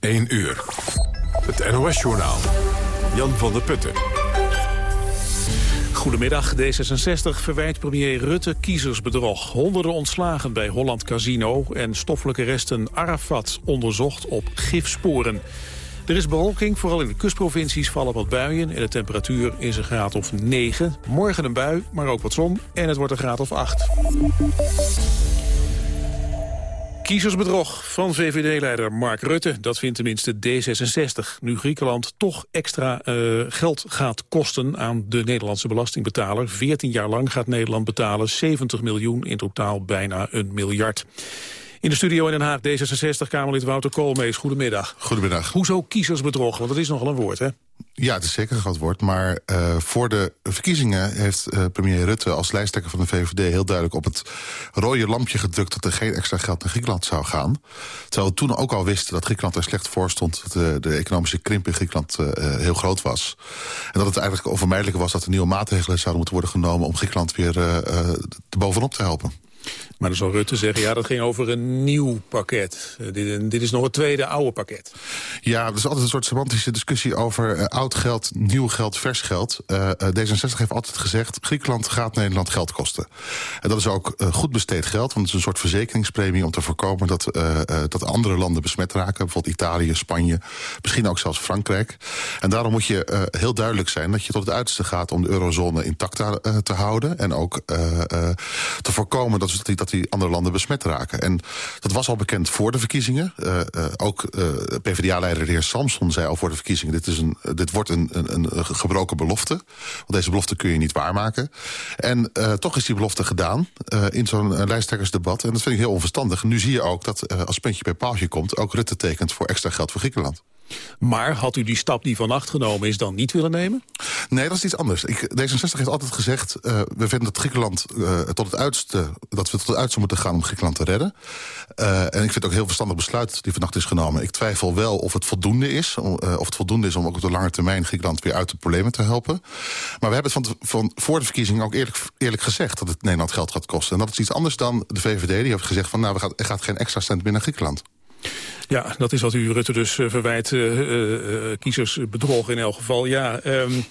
1 uur. Het NOS-journaal. Jan van der Putten. Goedemiddag. D66 verwijt premier Rutte kiezersbedrog. Honderden ontslagen bij Holland Casino en stoffelijke resten Arafat onderzocht op gifsporen. Er is bewolking, vooral in de kustprovincies vallen wat buien... en de temperatuur is een graad of 9. Morgen een bui, maar ook wat zon en het wordt een graad of 8. Kiezersbedrog van VVD-leider Mark Rutte. Dat vindt tenminste D66. Nu Griekenland toch extra uh, geld gaat kosten aan de Nederlandse belastingbetaler. 14 jaar lang gaat Nederland betalen 70 miljoen, in totaal bijna een miljard. In de studio in Den Haag D66-Kamerlid Wouter Koolmees. Goedemiddag. Goedemiddag. Hoezo kiezersbedrog? Want dat is nogal een woord, hè? Ja, het is zeker een groot woord. Maar uh, voor de verkiezingen heeft uh, premier Rutte als lijsttrekker van de VVD... heel duidelijk op het rode lampje gedrukt... dat er geen extra geld naar Griekenland zou gaan. Terwijl we toen ook al wisten dat Griekenland er slecht voor stond... dat de, de economische krimp in Griekenland uh, heel groot was. En dat het eigenlijk onvermijdelijk was... dat er nieuwe maatregelen zouden moeten worden genomen... om Griekenland weer bovenop te helpen. Maar dan zal Rutte zeggen, ja, dat ging over een nieuw pakket. Uh, dit, dit, is nog het tweede oude pakket. Ja, er is altijd een soort semantische discussie over uh, oud geld, nieuw geld, vers geld. Uh, D66 heeft altijd gezegd, Griekenland gaat Nederland geld kosten. En dat is ook goed besteed geld, want het is een soort verzekeringspremie... om te voorkomen dat, dat andere landen besmet raken. Bijvoorbeeld Italië, Spanje, misschien ook zelfs Frankrijk. En daarom moet je heel duidelijk zijn dat je tot het uiterste gaat... om de eurozone intact te houden. En ook te voorkomen dat, dat dat die andere landen besmet raken. En dat was al bekend voor de verkiezingen. Uh, uh, ook uh, PvdA-leider de heer Samson zei al voor de verkiezingen... dit, is een, dit wordt een, een, een gebroken belofte. Want deze belofte kun je niet waarmaken. En toch is die belofte gedaan in zo'n lijsttrekkersdebat. En dat vind ik heel onverstandig. Nu zie je ook dat als puntje bij paaltje komt... ook Rutte tekent voor extra geld voor Griekenland. Maar had u die stap die vannacht genomen is dan niet willen nemen? Nee, dat is iets anders. Ik, D66 heeft altijd gezegd... Uh, we vinden dat Griekenland uh, tot het uitste, dat we tot het uiterste moeten gaan om Griekenland te redden. Uh, en ik vind het ook heel verstandig besluit die vannacht is genomen. Ik twijfel wel of het voldoende is, om, of het voldoende is om ook op de lange termijn Griekenland weer uit de problemen te helpen. Maar we hebben het van, van voor de verkiezingen ook eerlijk, eerlijk gezegd dat het Nederland geld gaat kosten. En dat is iets anders dan de VVD die heeft gezegd van nou, we gaan, er gaat geen extra cent meer naar Griekenland. Ja, dat is wat u Rutte dus uh, verwijt. Uh, uh, kiezersbedrog in elk geval. Ja, um,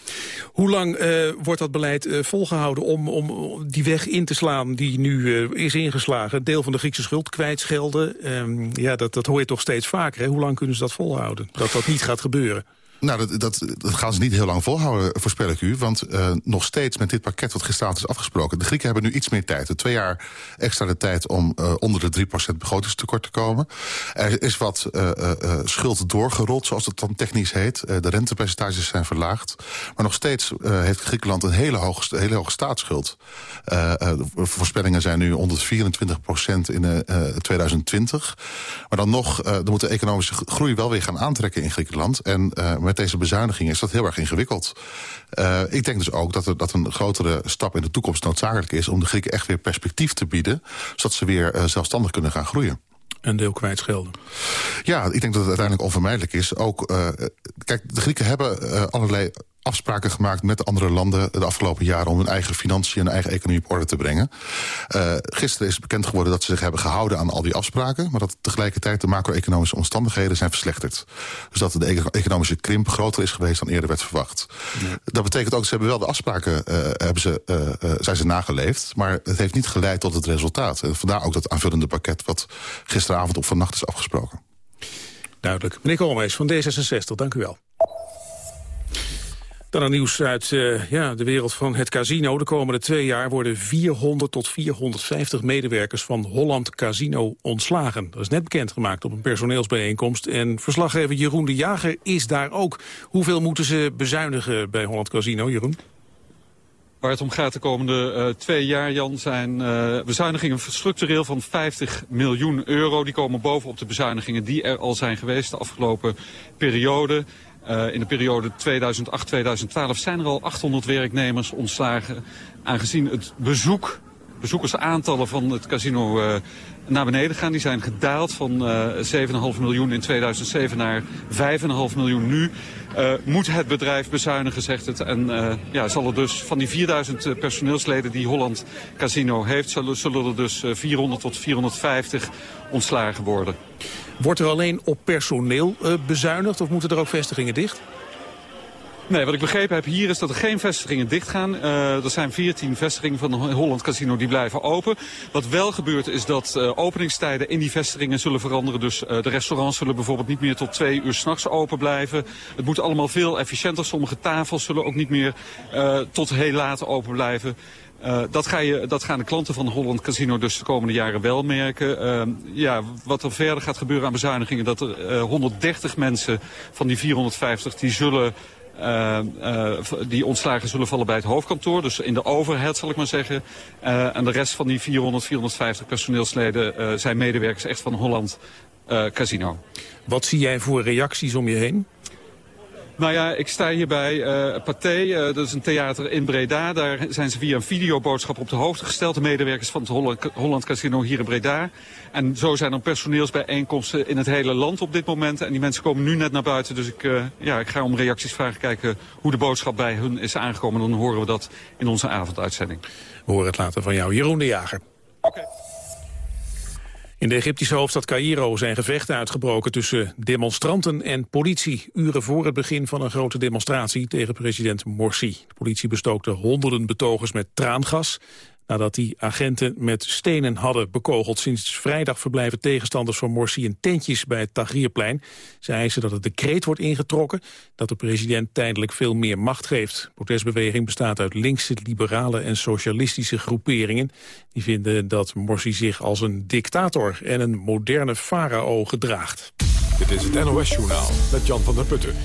hoe lang wordt dat beleid volgehouden om, om die weg in te slaan die nu is ingeslagen? Deel van de Griekse schuld kwijtschelden. Um, ja, dat, dat hoor je toch steeds vaker. Hè? Hoe lang kunnen ze dat volhouden? Dat dat niet gaat gebeuren? Nou, dat, dat, gaan ze niet heel lang volhouden, voorspel ik u. Want uh, nog steeds met dit pakket wat gisteravond is afgesproken... de Grieken hebben nu iets meer tijd. Twee jaar extra de tijd om uh, onder de 3% begrotingstekort te komen. Er is wat uh, schuld doorgerold, zoals het dan technisch heet. de rentepercentages zijn verlaagd. Maar nog steeds heeft Griekenland een hele hoge, hele hoge staatsschuld. de voorspellingen zijn nu 124% in 2020. Maar dan nog, er moet de economische groei wel weer gaan aantrekken in Griekenland. En met deze bezuiniging is dat heel erg ingewikkeld. Uh, ik denk dus ook dat, er, dat een grotere stap in de toekomst noodzakelijk is... om de Grieken echt weer perspectief te bieden... zodat ze weer uh, zelfstandig kunnen gaan groeien een deel kwijtschelden. Ja, ik denk dat het uiteindelijk onvermijdelijk is. Ook, uh, kijk, de Grieken hebben uh, allerlei afspraken gemaakt met andere landen de afgelopen jaren... om hun eigen financiën en eigen economie op orde te brengen. Uh, gisteren is bekend geworden dat ze zich hebben gehouden aan al die afspraken... maar dat tegelijkertijd de macro-economische omstandigheden zijn verslechterd. Dus dat de economische krimp groter is geweest dan eerder werd verwacht. Ja. Dat betekent ook, ze hebben wel de afspraken uh, hebben ze, uh, zijn ze nageleefd... maar het heeft niet geleid tot het resultaat. En vandaar ook dat aanvullende pakket wat gisteravond of vannacht is afgesproken. Duidelijk. Meneer Koolmees van D66, dank u wel. Dan een nieuws uit uh, ja, de wereld van het casino. De komende twee jaar worden 400 tot 450 medewerkers van Holland Casino ontslagen. Dat is net bekendgemaakt op een personeelsbijeenkomst. En verslaggever Jeroen de Jager is daar ook. Hoeveel moeten ze bezuinigen bij Holland Casino, Jeroen? Waar het om gaat de komende uh, twee jaar, Jan, zijn uh, bezuinigingen structureel van 50 miljoen euro. Die komen bovenop de bezuinigingen die er al zijn geweest de afgelopen periode. Uh, in de periode 2008-2012 zijn er al 800 werknemers ontslagen. Aangezien het bezoek, bezoekersaantallen van het casino uh, naar beneden gaan. Die zijn gedaald van uh, 7,5 miljoen in 2007 naar 5,5 miljoen nu. Moet het bedrijf bezuinigen, zegt het. En ja, zal er dus van die 4000 personeelsleden die Holland Casino heeft... zullen er dus 400 tot 450 ontslagen worden. Wordt er alleen op personeel bezuinigd of moeten er ook vestigingen dicht? Nee, wat ik begrepen heb hier is dat er geen vestigingen dichtgaan. Uh, er zijn 14 vestigingen van Holland Casino die blijven open. Wat wel gebeurt is dat uh, openingstijden in die vestigingen zullen veranderen. Dus de restaurants zullen bijvoorbeeld niet meer tot twee uur s'nachts open blijven. Het moet allemaal veel efficiënter. Sommige tafels zullen ook niet meer tot heel laat open blijven. Uh, dat, ga je, dat gaan de klanten van Holland Casino dus de komende jaren wel merken. Uh, ja, wat er verder gaat gebeuren aan bezuinigingen... dat er uh, 130 mensen van die 450 die zullen uh, die ontslagen zullen vallen bij het hoofdkantoor. Dus in de overheid zal ik maar zeggen. En de rest van die 400, 450 personeelsleden zijn medewerkers echt van Holland Casino. Wat zie jij voor reacties om je heen? Nou ja, ik sta hier bij uh, Pathé, uh, dat is een theater in Breda. Daar zijn ze via een videoboodschap op de hoogte gesteld. De medewerkers van het Holland, Holland Casino hier in Breda. En zo zijn er personeelsbijeenkomsten in het hele land op dit moment. En die mensen komen nu net naar buiten. Dus ik, uh, ja, ik ga om reacties vragen kijken hoe de boodschap bij hun is aangekomen. Dan horen we dat in onze avonduitzending. We horen het later van jou, Jeroen de Jager. Oké. Okay. In de Egyptische hoofdstad Cairo zijn gevechten uitgebroken tussen demonstranten en politie. Uren voor het begin van een grote demonstratie tegen president Morsi. De politie bestookte honderden betogers met traangas nadat die agenten met stenen hadden bekogeld. Sinds vrijdag verblijven tegenstanders van Morsi in tentjes bij het Tahrirplein. Ze eisen dat het decreet wordt ingetrokken dat de president tijdelijk veel meer macht geeft. De protestbeweging bestaat uit linkse, liberale en socialistische groeperingen. Die vinden dat Morsi zich als een dictator en een moderne farao gedraagt. Dit is het NOS Journaal met Jan van der Putten.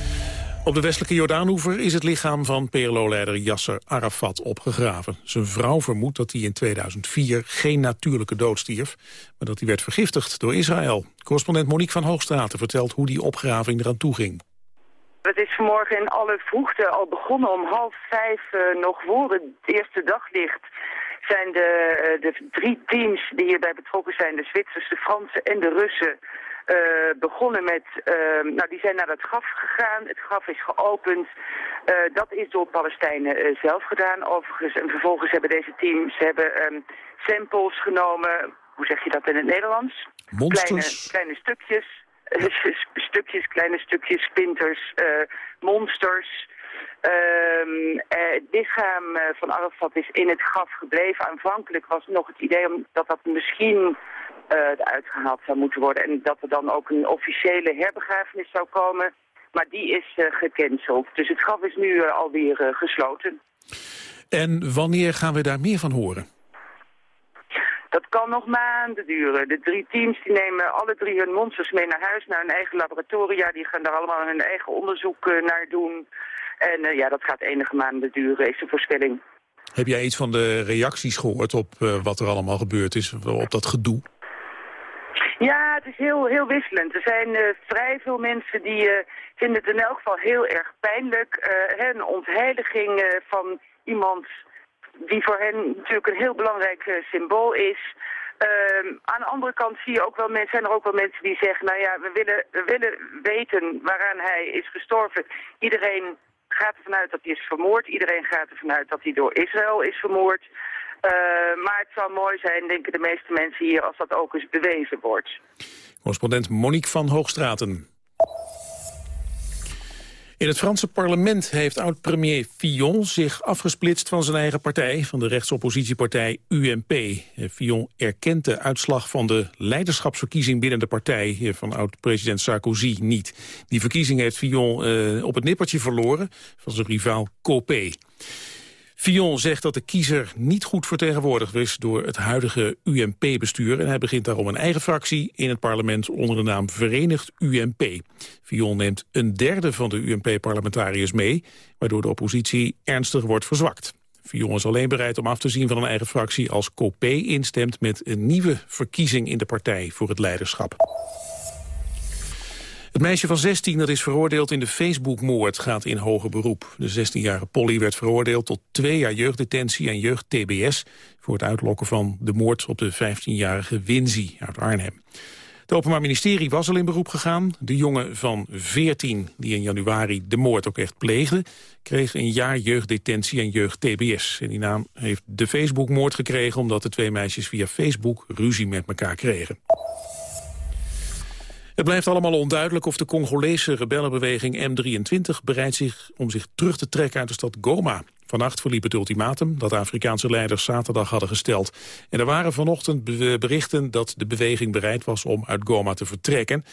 Op de westelijke Jordaanhoever is het lichaam van PLO-leider Yasser Arafat opgegraven. Zijn vrouw vermoedt dat hij in 2004 geen natuurlijke dood stierf... maar dat hij werd vergiftigd door Israël. Correspondent Monique van Hoogstraten vertelt hoe die opgraving eraan toe ging. Het is vanmorgen in alle vroegte al begonnen om half vijf uh, nog voor het eerste daglicht zijn de, uh, de drie teams die hierbij betrokken zijn, de Zwitsers, de Fransen en de Russen, uh, begonnen met, uh, nou die zijn naar het graf gegaan, het graf is geopend. Uh, dat is door Palestijnen zelf gedaan overigens. En vervolgens hebben deze teams hebben, um, samples genomen, hoe zeg je dat in het Nederlands? Kleine, kleine stukjes, stukjes, kleine stukjes, splinters, monsters... Uh, het lichaam van Arafat is in het graf gebleven. Aanvankelijk was nog het idee om dat dat misschien eruit gehaald zou moeten worden. En dat er dan ook een officiële herbegrafenis zou komen. Maar die is uh, gecanceld. Dus het graf is nu uh, alweer gesloten. En wanneer gaan we daar meer van horen? Dat kan nog maanden duren. De drie teams die nemen alle drie hun monsters mee naar huis, naar hun eigen laboratoria. Die gaan daar allemaal hun eigen onderzoek naar doen. En ja, dat gaat enige maanden duren, is de voorspelling. Heb jij iets van de reacties gehoord op wat er allemaal gebeurd is, op dat gedoe? Ja, het is heel, heel wisselend. Er zijn uh, vrij veel mensen die uh, vinden het in elk geval heel erg pijnlijk. Uh, een ontheiliging van iemand die voor hen natuurlijk een heel belangrijk symbool is. Ehm, aan de andere kant zie je ook wel mensen, zijn er ook wel mensen die zeggen... nou ja, we willen, we willen weten waaraan hij is gestorven. Iedereen gaat ervan uit dat hij is vermoord. Iedereen gaat ervan uit dat hij door Israël is vermoord. Uh, maar het zou mooi zijn, denken de meeste mensen hier, als dat ook eens bewezen wordt. Correspondent Monique van Hoogstraten. In het Franse parlement heeft oud-premier Fillon zich afgesplitst van zijn eigen partij, van de rechtsoppositiepartij UMP. Fillon erkent de uitslag van de leiderschapsverkiezing binnen de partij van oud-president Sarkozy niet. Die verkiezing heeft Fillon op het nippertje verloren van zijn rivaal Copé. Fillon zegt dat de kiezer niet goed vertegenwoordigd is door het huidige UMP-bestuur. En hij begint daarom een eigen fractie in het parlement onder de naam Verenigd UMP. Fillon neemt een derde van de UMP-parlementariërs mee, waardoor de oppositie ernstig wordt verzwakt. Fillon is alleen bereid om af te zien van een eigen fractie als Copé instemt met een nieuwe verkiezing in de partij voor het leiderschap. Het meisje van 16 dat is veroordeeld in de Facebook-moord gaat in hoger beroep. De 16-jarige Polly werd veroordeeld tot twee jaar jeugddetentie en jeugd-TBS... voor het uitlokken van de moord op de 15-jarige Winzy uit Arnhem. Het Openbaar Ministerie was al in beroep gegaan. De jongen van 14, die in januari de moord ook echt pleegde... kreeg een jaar jeugddetentie en jeugd-TBS. En die naam heeft de Facebook-moord gekregen... omdat de twee meisjes via Facebook ruzie met elkaar kregen. Het blijft allemaal onduidelijk of de Congolese rebellenbeweging M23 bereidt zich om zich terug te trekken uit de stad Goma. Vannacht verliep het ultimatum dat de Afrikaanse leiders zaterdag hadden gesteld. En er waren vanochtend berichten dat de beweging bereid was om uit Goma te vertrekken.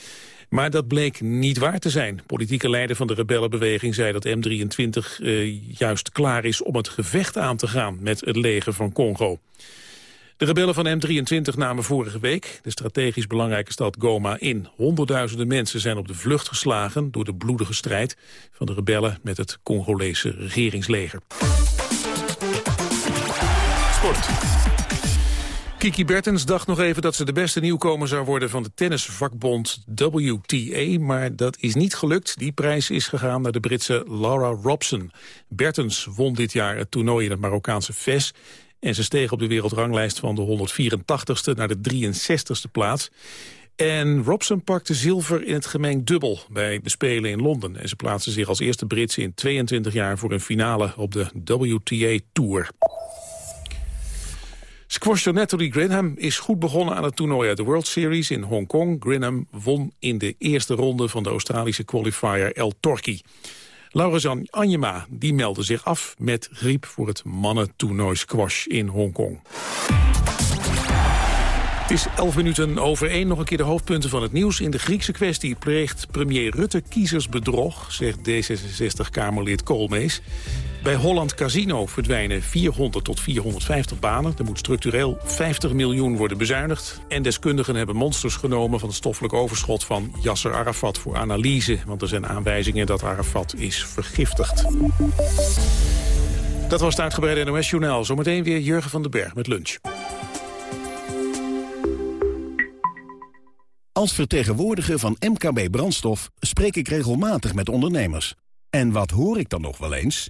Maar dat bleek niet waar te zijn. Politieke leider van de rebellenbeweging zei dat M23 eh, juist klaar is om het gevecht aan te gaan met het leger van Congo. De rebellen van M23 namen vorige week de strategisch belangrijke stad Goma in. Honderdduizenden mensen zijn op de vlucht geslagen door de bloedige strijd van de rebellen met het Congolese regeringsleger. Sport. Kiki Bertens dacht nog even dat ze de beste nieuwkomer zou worden van de tennisvakbond WTA, maar dat is niet gelukt. Die prijs is gegaan naar de Britse Laura Robson. Bertens won dit jaar het toernooi in het Marokkaanse Fes en ze steeg op de wereldranglijst van de 184ste naar de 63ste plaats. En Robson pakte zilver in het gemengd dubbel bij de Spelen in Londen. En ze plaatste zich als eerste Britse in 22 jaar voor een finale op de WTA Tour. Squashster Natalie Grinham is goed begonnen aan het toernooi uit de World Series in Hongkong. Grinham won in de eerste ronde van de Australische qualifier El Torki. Laura-Jan Anjema die meldde zich af met griep voor het mannentoernooi squash in Hongkong. Het is 11 minuten over één. Nog een keer de hoofdpunten van het nieuws. In de Griekse kwestie pleegt premier Rutte kiezersbedrog, zegt D66-Kamerlid Koolmees. Bij Holland Casino verdwijnen 400 tot 450 banen. Er moet structureel 50 miljoen worden bezuinigd. En deskundigen hebben monsters genomen van het stoffelijk overschot van Yasser Arafat voor analyse. Want er zijn aanwijzingen dat Arafat is vergiftigd. Dat was het uitgebreide NOS-journaal. Zometeen weer Jurgen van den Berg met lunch. Als vertegenwoordiger van MKB Brandstof spreek ik regelmatig met ondernemers. En wat hoor ik dan nog wel eens?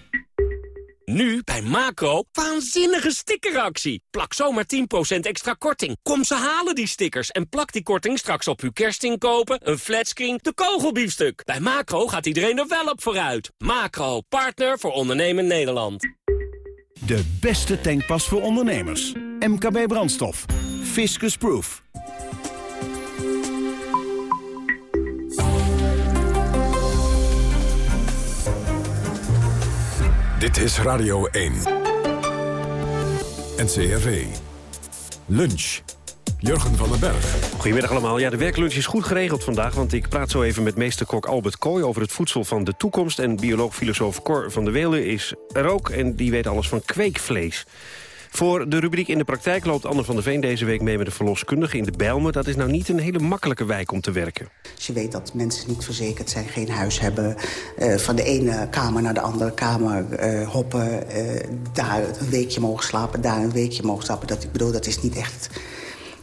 nu bij Macro, waanzinnige stickeractie. Plak zomaar 10% extra korting. Kom ze halen die stickers en plak die korting straks op uw kerstinkopen, een flatscreen, de kogelbiefstuk. Bij Macro gaat iedereen er wel op vooruit. Macro, partner voor ondernemen Nederland. De beste tankpas voor ondernemers. MKB Brandstof. Fiscus Proof. Dit is Radio 1. NCRV. Lunch. Jurgen van den Berg. Goedemiddag allemaal. Ja, de werklunch is goed geregeld vandaag... want ik praat zo even met meesterkok Albert Kooi... over het voedsel van de toekomst. En bioloog-filosoof Cor van der Welen is er ook... en die weet alles van kweekvlees. Voor de rubriek In de Praktijk loopt Anne van der Veen deze week mee met de verloskundige in de Bijlmer. Dat is nou niet een hele makkelijke wijk om te werken. Als je weet dat mensen niet verzekerd zijn, geen huis hebben... Uh, van de ene kamer naar de andere kamer uh, hoppen... Uh, daar een weekje mogen slapen, daar een weekje mogen slapen. Dat, ik bedoel, dat is niet echt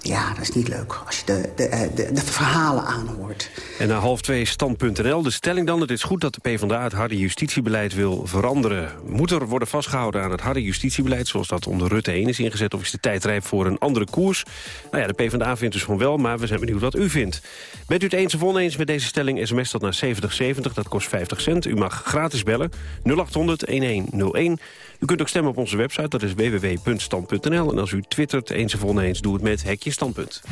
ja, dat is niet leuk als je de, de, eh, de, de verhalen aanhoort. En na half twee stand.nl. De stelling dan, het is goed dat de PvdA het harde justitiebeleid wil veranderen. Moet er worden vastgehouden aan het harde justitiebeleid... zoals dat onder Rutte 1 is ingezet... of is de tijd rijp voor een andere koers? Nou ja, de PvdA vindt dus van wel, maar we zijn benieuwd wat u vindt. Bent u het eens of oneens met deze stelling? SMS dat naar 7070, dat kost 50 cent. U mag gratis bellen, 0800-1101... U kunt ook stemmen op onze website, dat is www.stand.nl. En als u twittert eens of oneens, doe het met Hekje Standpunt.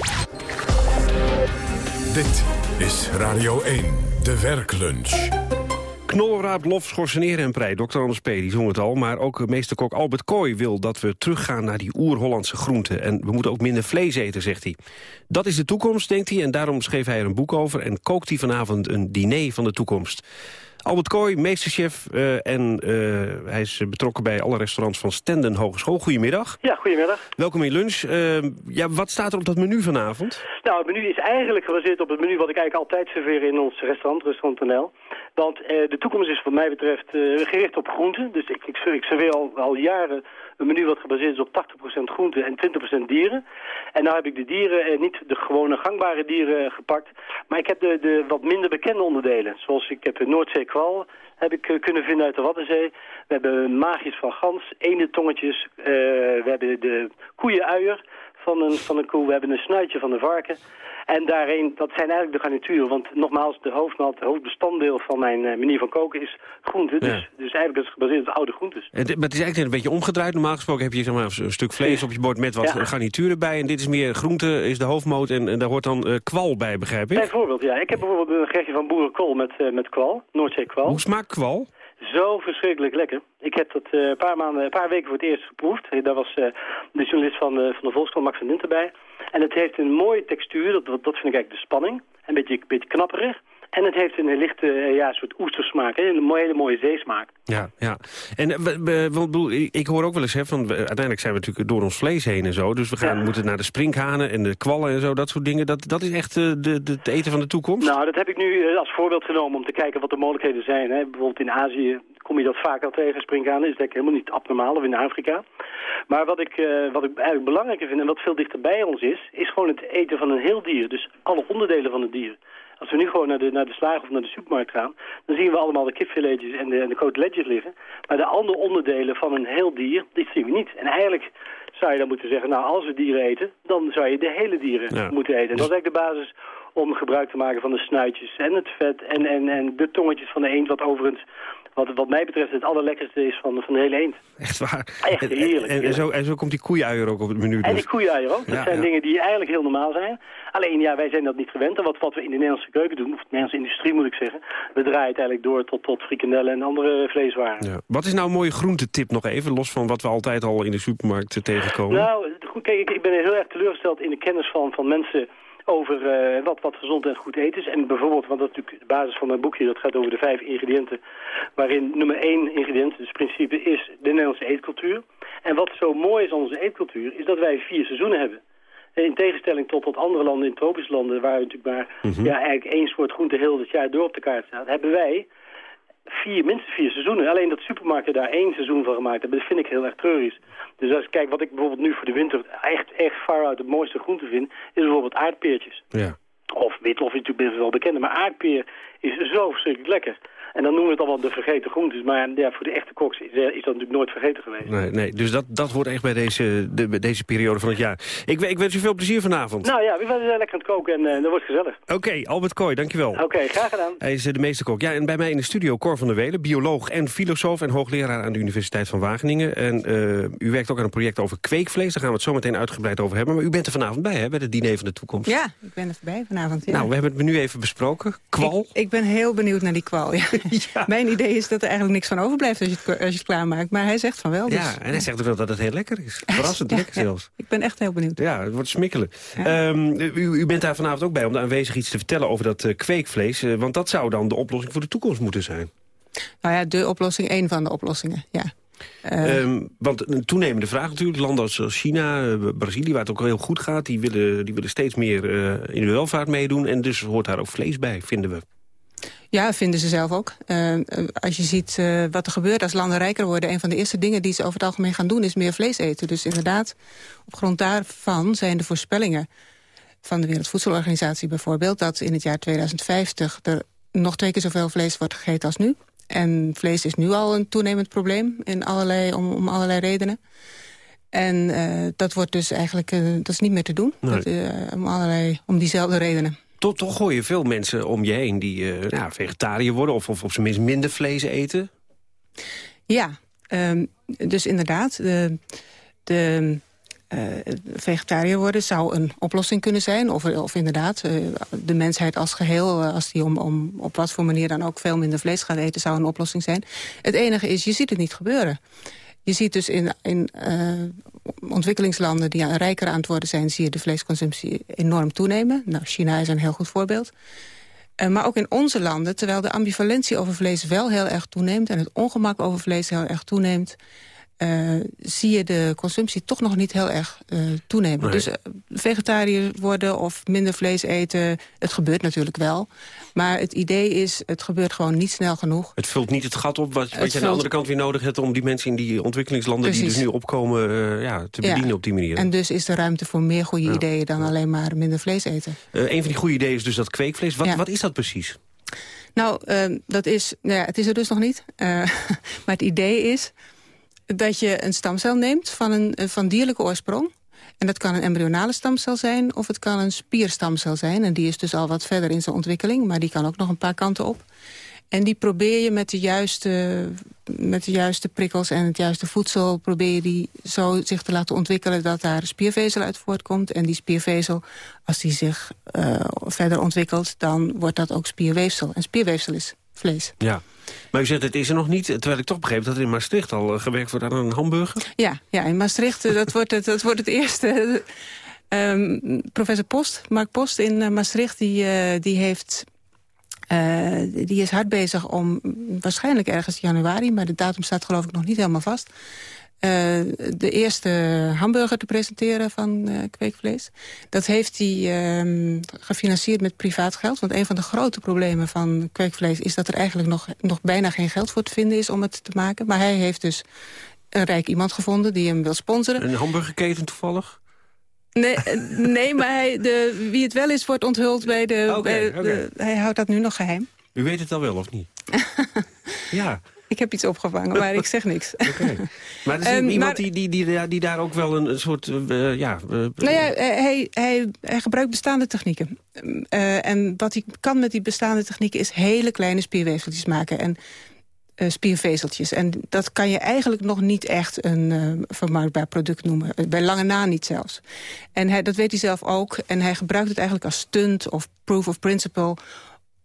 Dit is Radio 1, de werklunch. Knolraad, lof, schorseneren en prei. Dr. Anders P. die zong het al. Maar ook meesterkok Albert Kooi wil dat we teruggaan naar die oer-Hollandse groenten. En we moeten ook minder vlees eten, zegt hij. Dat is de toekomst, denkt hij. En daarom schreef hij er een boek over. En kookt hij vanavond een diner van de toekomst. Albert Kooi, meesterchef. Uh, en uh, hij is betrokken bij alle restaurants van Stenden Hogeschool. Goedemiddag. Ja, goedemiddag. Welkom in lunch. Ja, wat staat er op dat menu vanavond? Nou, het menu is eigenlijk gebaseerd op het menu wat ik eigenlijk altijd serveer in ons restaurant, Restaurant.nl. Want de toekomst is wat mij betreft gericht op groenten. Dus ik, ik, ik serveer al, al jaren een menu wat gebaseerd is op 80% groenten en 20% dieren. En nou heb ik de dieren, niet de gewone gangbare dieren gepakt, maar ik heb de, de wat minder bekende onderdelen. Zoals ik heb de Noordzeekwal, heb ik kunnen vinden uit de Waddenzee. We hebben magisch van gans, tongetjes. Uh, we hebben de koeienuier van een, van een koe. We hebben een snuitje van de varken. En daarin, dat zijn eigenlijk de garnituren. Want nogmaals, de hoofdmaat, het hoofdbestanddeel van mijn uh, manier van koken is groente. Dus, dus eigenlijk is het gebaseerd op oude groentes. Het, maar het is eigenlijk een beetje omgedraaid. Normaal gesproken heb je zeg maar, een stuk vlees op je bord met wat garnituren bij. En dit is meer groente, is de hoofdmoot. En, en daar hoort dan uh, kwal bij, begrijp ik? Bijvoorbeeld, ja. Ik heb bijvoorbeeld een gerechtje van boerenkool met, uh, met kwal. Noordzeekwal. Hoe smaakt kwal? Zo verschrikkelijk lekker. Ik heb dat een paar, maanden, een paar weken voor het eerst geproefd. Daar was de journalist van, van de Volkskrant, Max van Dint, erbij. En het heeft een mooie textuur, dat, dat vind ik eigenlijk de spanning. Een beetje, beetje knapperig. En het heeft een lichte ja, soort oestersmaak, een hele mooie zeesmaak. Ja, ja. En uh, ik hoor ook wel eens, hè, van, uiteindelijk zijn we natuurlijk door ons vlees heen en zo. Dus we gaan, moeten naar de sprinkhanen en de kwallen en zo, dat soort dingen. Dat, dat is echt uh, de, de, het eten van de toekomst? Nou, dat heb ik nu als voorbeeld genomen om te kijken wat de mogelijkheden zijn. Hè. Bijvoorbeeld in Azië kom je dat vaak al tegen, sprinkhanen. is denk ik helemaal niet abnormaal, of in Afrika. Maar wat ik, uh, wat ik eigenlijk belangrijker vind en wat veel dichter bij ons is... is gewoon het eten van een heel dier. Dus alle onderdelen van het dier. Als we nu gewoon naar de, naar de slager of naar de supermarkt gaan... dan zien we allemaal de kipfiletjes en de, en de coteletjes liggen. Maar de andere onderdelen van een heel dier, die zien we niet. En eigenlijk zou je dan moeten zeggen... nou, als we dieren eten, dan zou je de hele dieren moeten eten. En dat is eigenlijk de basis om gebruik te maken van de snuitjes en het vet... en, en, en de tongetjes van de eend, wat overigens wat, wat mij betreft het allerlekkerste is van, van de hele eend. Echt waar? Echt heerlijk. En, en, zo, en zo komt die koeienuier ook op het menu. Dus. En die koeienuier ook. Dat zijn dingen die eigenlijk heel normaal zijn. Alleen ja, wij zijn dat niet gewend. En wat, wat we in de Nederlandse keuken doen, of de Nederlandse industrie moet ik zeggen... we draaien uiteindelijk door tot, tot frikandellen en andere vleeswaren. Ja. Wat is nou een mooie groentetip nog even, los van wat we altijd al in de supermarkt tegenkomen? Nou, goed, kijk, ik, ik ben heel erg teleurgesteld in de kennis van, van mensen over uh, wat, wat gezond en goed eten is. En bijvoorbeeld, want dat is natuurlijk de basis van mijn boekje, dat gaat over de vijf ingrediënten. Waarin nummer één ingrediënt, dus principe, is de Nederlandse eetcultuur. En wat zo mooi is aan onze eetcultuur, is dat wij vier seizoenen hebben. In tegenstelling tot, tot andere landen, in tropische landen, waar natuurlijk maar mhm. ja, eigenlijk één soort groente heel het jaar door op de kaart staat, hebben wij vier, minstens vier seizoenen. Alleen dat supermarkten daar één seizoen van gemaakt hebben, dat vind ik heel erg treurig. Dus als ik kijk wat ik bijvoorbeeld nu voor de winter echt, echt far out het mooiste groente vind, is bijvoorbeeld aardpeertjes. Ja. Of witlof is natuurlijk wel bekend, maar aardpeer is zo verschrikkelijk lekker. En dan noemen we het allemaal de vergeten groentes. Maar ja, voor de echte koks is, is, dat natuurlijk nooit vergeten geweest. Nee, nee dus dat, dat wordt echt bij deze, de, bij deze periode van het jaar. Ik, ik wens u veel plezier vanavond. Nou ja, we zijn lekker aan het koken en uh, dat wordt gezellig. Oké, Albert Kooi, dankjewel. Oké, graag gedaan. Hij is uh, de meesterkok. Ja, en bij mij in de studio Cor van der Welen, bioloog en filosoof... en hoogleraar aan de Universiteit van Wageningen. En uh, u werkt ook aan een project over kweekvlees. Daar gaan we het zo meteen uitgebreid over hebben. Maar u bent er vanavond bij, hè, bij het diner van de toekomst. Ja, ik ben er voorbij vanavond. Ja. Nou, we hebben het menu even besproken. Kwal. Ik, ik ben heel benieuwd naar die kwal, ja. ja. Mijn idee is dat er eigenlijk niks van overblijft als je het, als je het klaarmaakt. Maar hij zegt van wel. Dus, ja, en hij zegt ook wel dat het heel lekker is. Verrassend lekker zelfs. ik ben echt heel benieuwd. Ja, het wordt smikkelen. Um, u, u, bent daar vanavond ook bij om de aanwezig iets te vertellen over dat uh, kweekvlees. Uh, want dat zou dan de oplossing voor de toekomst moeten zijn. Nou ja, de oplossing, één van de oplossingen, ja. Uh, um, want een toenemende vraag natuurlijk. Landen als China, Brazilië, waar het ook heel goed gaat... die willen, die willen steeds meer uh, in de welvaart meedoen. En dus hoort daar ook vlees bij, vinden we. Ja, vinden ze zelf ook. Uh, als je ziet uh, wat er gebeurt als landen rijker worden... een van de eerste dingen die ze over het algemeen gaan doen... is meer vlees eten. Dus inderdaad, op grond daarvan zijn de voorspellingen... van de Wereldvoedselorganisatie bijvoorbeeld... dat in het jaar 2050 er nog twee keer zoveel vlees wordt gegeten als nu. En vlees is nu al een toenemend probleem in allerlei, om, om allerlei redenen. En uh, dat wordt dus eigenlijk dat is niet meer te doen. Nee. Dat, om, allerlei, om diezelfde redenen. Toch, toch hoor je veel mensen om je heen die uh, vegetariër worden... Of, of op zijn minst minder vlees eten. Ja, um, dus inderdaad, de, de uh, vegetariër worden zou een oplossing kunnen zijn. Of, of inderdaad, uh, de mensheid als geheel, als die om, om op wat voor manier dan ook veel minder vlees gaat eten, zou een oplossing zijn. Het enige is, je ziet het niet gebeuren. Je ziet dus in, in uh, ontwikkelingslanden die rijker aan het worden zijn... zie je de vleesconsumptie enorm toenemen. Nou, China is een heel goed voorbeeld. Uh, maar ook in onze landen, terwijl de ambivalentie over vlees wel heel erg toeneemt... en het ongemak over vlees heel erg toeneemt... eh, zie je de consumptie toch nog niet heel erg uh, toenemen. Nee. Dus uh, vegetariër worden of minder vlees eten, het gebeurt natuurlijk wel. Maar het idee is, het gebeurt gewoon niet snel genoeg. Het vult niet het gat op wat, wat je aan de andere kant weer nodig hebt... om die mensen in die ontwikkelingslanden Precies. die dus nu opkomen ja, te bedienen ja. op die manier. En dus is er ruimte voor meer goede Ja. ideeën dan alleen maar minder vlees eten. een van die goede ideeën is dus dat kweekvlees. Wat, wat is dat precies? Nou, dat is, nou ja, het is er dus nog niet. Maar het idee is dat je een stamcel neemt van, een, van dierlijke oorsprong. En dat kan een embryonale stamcel zijn of het kan een spierstamcel zijn. En die is dus al wat verder in zijn ontwikkeling, maar die kan ook nog een paar kanten op. En die probeer je met de juiste, met de juiste prikkels en het juiste voedsel... probeer je die zo zich te laten ontwikkelen dat daar spiervezel uit voortkomt. En die spiervezel, als die zich uh, verder ontwikkelt... dan wordt dat ook spierweefsel. En spierweefsel is vlees. Ja. Maar u zegt het is er nog niet, terwijl ik toch begreep dat er in Maastricht al uh, gewerkt wordt aan een hamburger. Ja, ja in Maastricht, uh, dat, wordt het, dat wordt het eerste. Um, professor Post, Mark Post in uh, Maastricht, die, die heeft... Uh, die is hard bezig om, waarschijnlijk ergens januari... maar de datum staat geloof ik nog niet helemaal vast... Uh, de eerste hamburger te presenteren van uh, kweekvlees. Dat heeft hij uh, gefinancierd met privaat geld. Want een van de grote problemen van kweekvlees... is dat er eigenlijk nog, nog bijna geen geld voor te vinden is om het te maken. Maar hij heeft dus een rijk iemand gevonden die hem wil sponsoren. Een hamburgerketen toevallig? Nee, nee maar hij, de, wie het wel is, wordt onthuld bij de... Okay, bij okay. de hij houdt dat nu nog geheim. U weet het al wel, of niet? ja. Ik heb iets opgevangen, maar ik zeg niks. Okay. Maar er is um, iemand maar, die, die, die, die, daar ook wel een, soort... Uh, ja, uh, nou ja, hij, hij, hij gebruikt bestaande technieken. Uh, en wat hij kan met die bestaande technieken... is hele kleine spierweefseltjes maken. En uh, spiervezeltjes. En dat kan je eigenlijk nog niet echt een uh, vermarktbaar product noemen. Bij lange na niet zelfs. En hij, dat weet hij zelf ook. En hij gebruikt het eigenlijk als stunt of proof of principle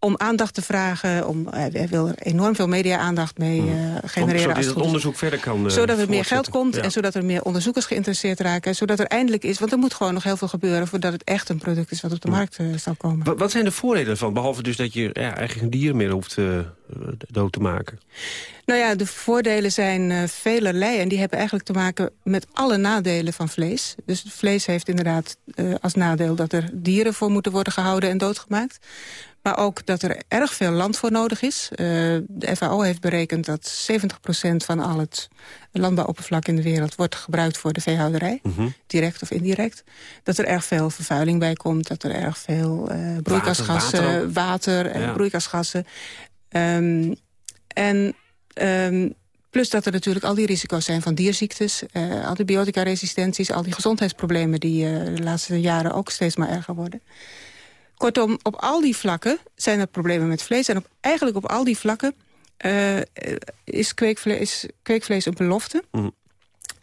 om aandacht te vragen. Om, hij wil er enorm veel media-aandacht mee uh, genereren. Zodat het onderzoek verder kan uh, Zodat er meer geld komt ja. en zodat er meer onderzoekers geïnteresseerd raken. Zodat er eindelijk is, want er moet gewoon nog heel veel gebeuren... voordat het echt een product is wat op de ja. markt uh, zal komen. Wat, wat, zijn de voordelen van? Behalve dus dat je ja, eigenlijk geen dieren meer hoeft dood te maken. Nou ja, de voordelen zijn uh, velerlei. En die hebben eigenlijk te maken met alle nadelen van vlees. Dus vlees heeft inderdaad uh, als nadeel dat er dieren voor moeten worden gehouden en doodgemaakt. Maar ook dat er erg veel land voor nodig is. Uh, de FAO heeft berekend dat 70% van al het landbouwoppervlak in de wereld... wordt gebruikt voor de veehouderij, mm -hmm. direct of indirect. Dat er erg veel vervuiling bij komt. Dat er erg veel uh, broeikasgassen, water, water, en ja. broeikasgassen. Um, en um, plus dat er natuurlijk al die risico's zijn van dierziektes... Uh, antibiotica-resistenties, al die gezondheidsproblemen... die uh, de laatste jaren ook steeds maar erger worden. Kortom, op al die vlakken zijn er problemen met vlees. En op, eigenlijk op al die vlakken uh, is, kweekvlees, kweekvlees een belofte. Mm.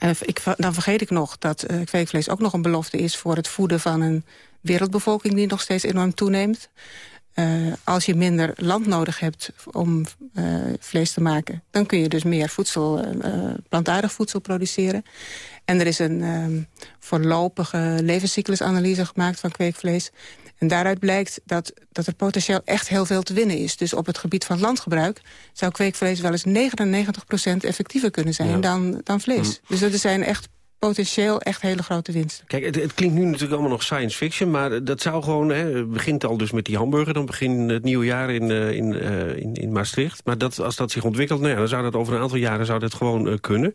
Uh, ik, dan vergeet ik nog dat uh, kweekvlees ook nog een belofte is... voor het voeden van een wereldbevolking die nog steeds enorm toeneemt. Uh, als je minder land nodig hebt om vlees te maken... dan kun je dus meer voedsel, plantaardig voedsel produceren. En er is een um, voorlopige levenscyclusanalyse gemaakt van kweekvlees. En daaruit blijkt dat, dat er potentieel echt heel veel te winnen is. Dus op het gebied van landgebruik zou kweekvlees wel eens 99% effectiever kunnen zijn ja. dan, dan vlees. Mm. Dus dat zijn echt potentieel echt hele grote winsten. Kijk, het, het, klinkt nu natuurlijk allemaal nog science fiction... maar dat zou gewoon, hè, begint al dus met die hamburger... dan begint het nieuwe jaar in, uh, in, uh, in, in Maastricht. Maar dat, als dat zich ontwikkelt, nou ja, dan zou dat over een aantal jaren zou dat gewoon uh, kunnen.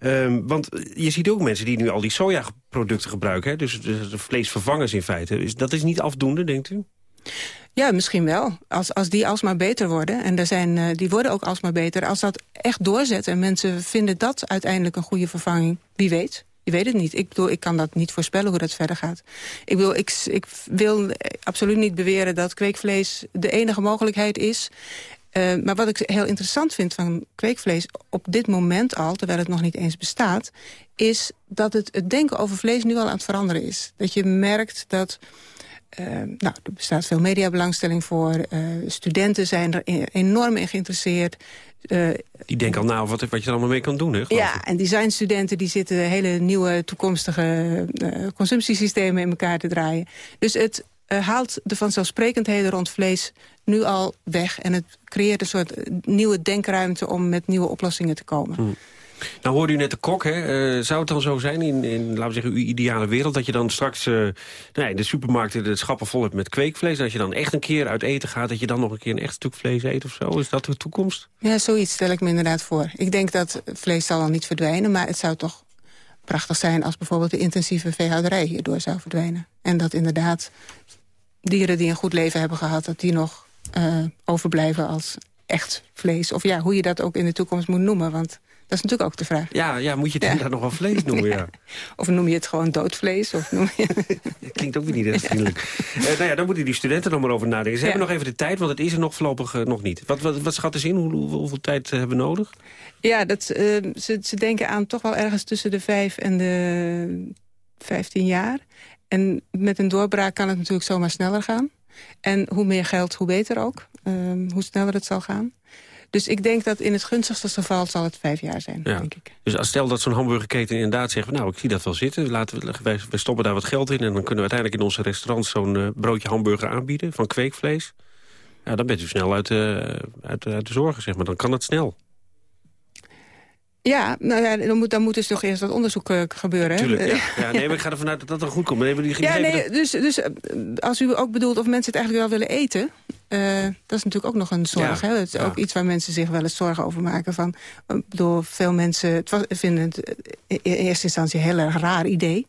Um, want je ziet ook mensen die nu al die sojaproducten gebruiken... Hè, dus, dus vleesvervangers in feite. Is, dat is niet afdoende, denkt u? Ja, misschien wel. Als, als die alsmaar beter worden, en er zijn, uh, die worden ook alsmaar beter... als dat echt doorzet en mensen vinden dat uiteindelijk een goede vervanging... wie weet, je weet het niet. Ik ik kan dat niet voorspellen hoe dat verder gaat. Ik wil, ik, ik wil absoluut niet beweren dat kweekvlees de enige mogelijkheid is... Uh, maar wat ik heel interessant vind van kweekvlees op dit moment al... terwijl het nog niet eens bestaat... is dat het, het denken over vlees nu al aan het veranderen is. Dat je merkt dat... Uh, nou, er bestaat veel mediabelangstelling voor. Uh, studenten zijn er e enorm in geïnteresseerd. Uh, die denken al na over wat, wat je er allemaal mee kan doen, hè? Ja, ik. en designstudenten die zitten hele nieuwe toekomstige consumptiesystemen in elkaar te draaien. Dus het haalt de vanzelfsprekendheden rond vlees nu al weg. En het creëert een soort nieuwe denkruimte om met nieuwe oplossingen te komen. Hmm. Nou hoorde u net de kok, hè? Eh, zou het dan zo zijn in, in, laten we zeggen, uw ideale wereld... dat je dan straks uh, nou de supermarkten de schappen vol hebt met kweekvlees... als je dan echt een keer uit eten gaat... dat je dan nog een keer een echt stuk vlees eet of zo? Is dat de toekomst? Ja, zoiets stel ik me inderdaad voor. Ik denk dat vlees zal al niet verdwijnen, maar het zou toch prachtig zijn... als bijvoorbeeld de intensieve veehouderij hierdoor zou verdwijnen. En dat inderdaad dieren die een goed leven hebben gehad... dat die nog uh, overblijven als echt vlees. Of ja, hoe je dat ook in de toekomst moet noemen. Want dat is natuurlijk ook de vraag. Ja, ja moet je het nog wel vlees noemen, ja. Of noem je het gewoon doodvlees? Of noem je... dat klinkt ook weer niet erg vriendelijk. Uh, nou ja, dan moeten die studenten nog maar over nadenken. Ze hebben nog even de tijd, want het is er nog voorlopig uh, nog niet. Wat, wat, wat schat eens in? Hoe, hoe, hoeveel tijd hebben we nodig? Ja, dat, ze, ze denken aan toch wel ergens tussen de vijf en de vijftien jaar. En met een doorbraak kan het natuurlijk zomaar sneller gaan. En hoe meer geld, hoe beter ook. Um, hoe sneller het zal gaan. Dus ik denk dat in het gunstigste geval zal het vijf jaar zijn, ja. denk ik. Dus als stel dat zo'n hamburgerketen inderdaad zegt... nou, ik zie dat wel zitten, laten we, wij, wij stoppen daar wat geld in... en dan kunnen we uiteindelijk in onze restaurants zo'n uh, broodje hamburger aanbieden... van kweekvlees. Ja, dan bent u snel uit, uh, uit, uit de zorgen, zeg maar. Dan kan het snel. Ja, nou ja, dan moet, dan moet dus nog eerst dat onderzoek uh, gebeuren. Tuurlijk, ja. ja. Nee, maar ik ga ervan uit dat dat dan goed komt. Nee, die, die ja, nee, dus, dus als u ook bedoelt of mensen het eigenlijk wel willen eten... Uh, dat is natuurlijk ook nog een zorg. Ja, hè? Het is ja. ook iets waar mensen zich wel eens zorgen over maken. Van, door veel mensen het was, vinden het in eerste instantie een heel erg raar idee.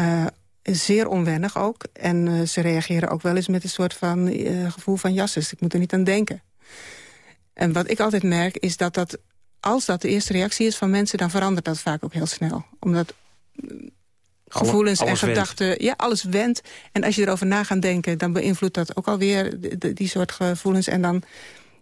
Uh, zeer onwennig ook. En uh, ze reageren ook wel eens met een soort van gevoel van... jasses, ik moet er niet aan denken. En wat ik altijd merk is dat dat als dat de eerste reactie is van mensen... dan verandert dat vaak ook heel snel. Omdat gevoelens alles en gedachten... Ja, alles wendt. En als je erover na gaat denken... dan beïnvloedt dat ook alweer die, die soort gevoelens. En dan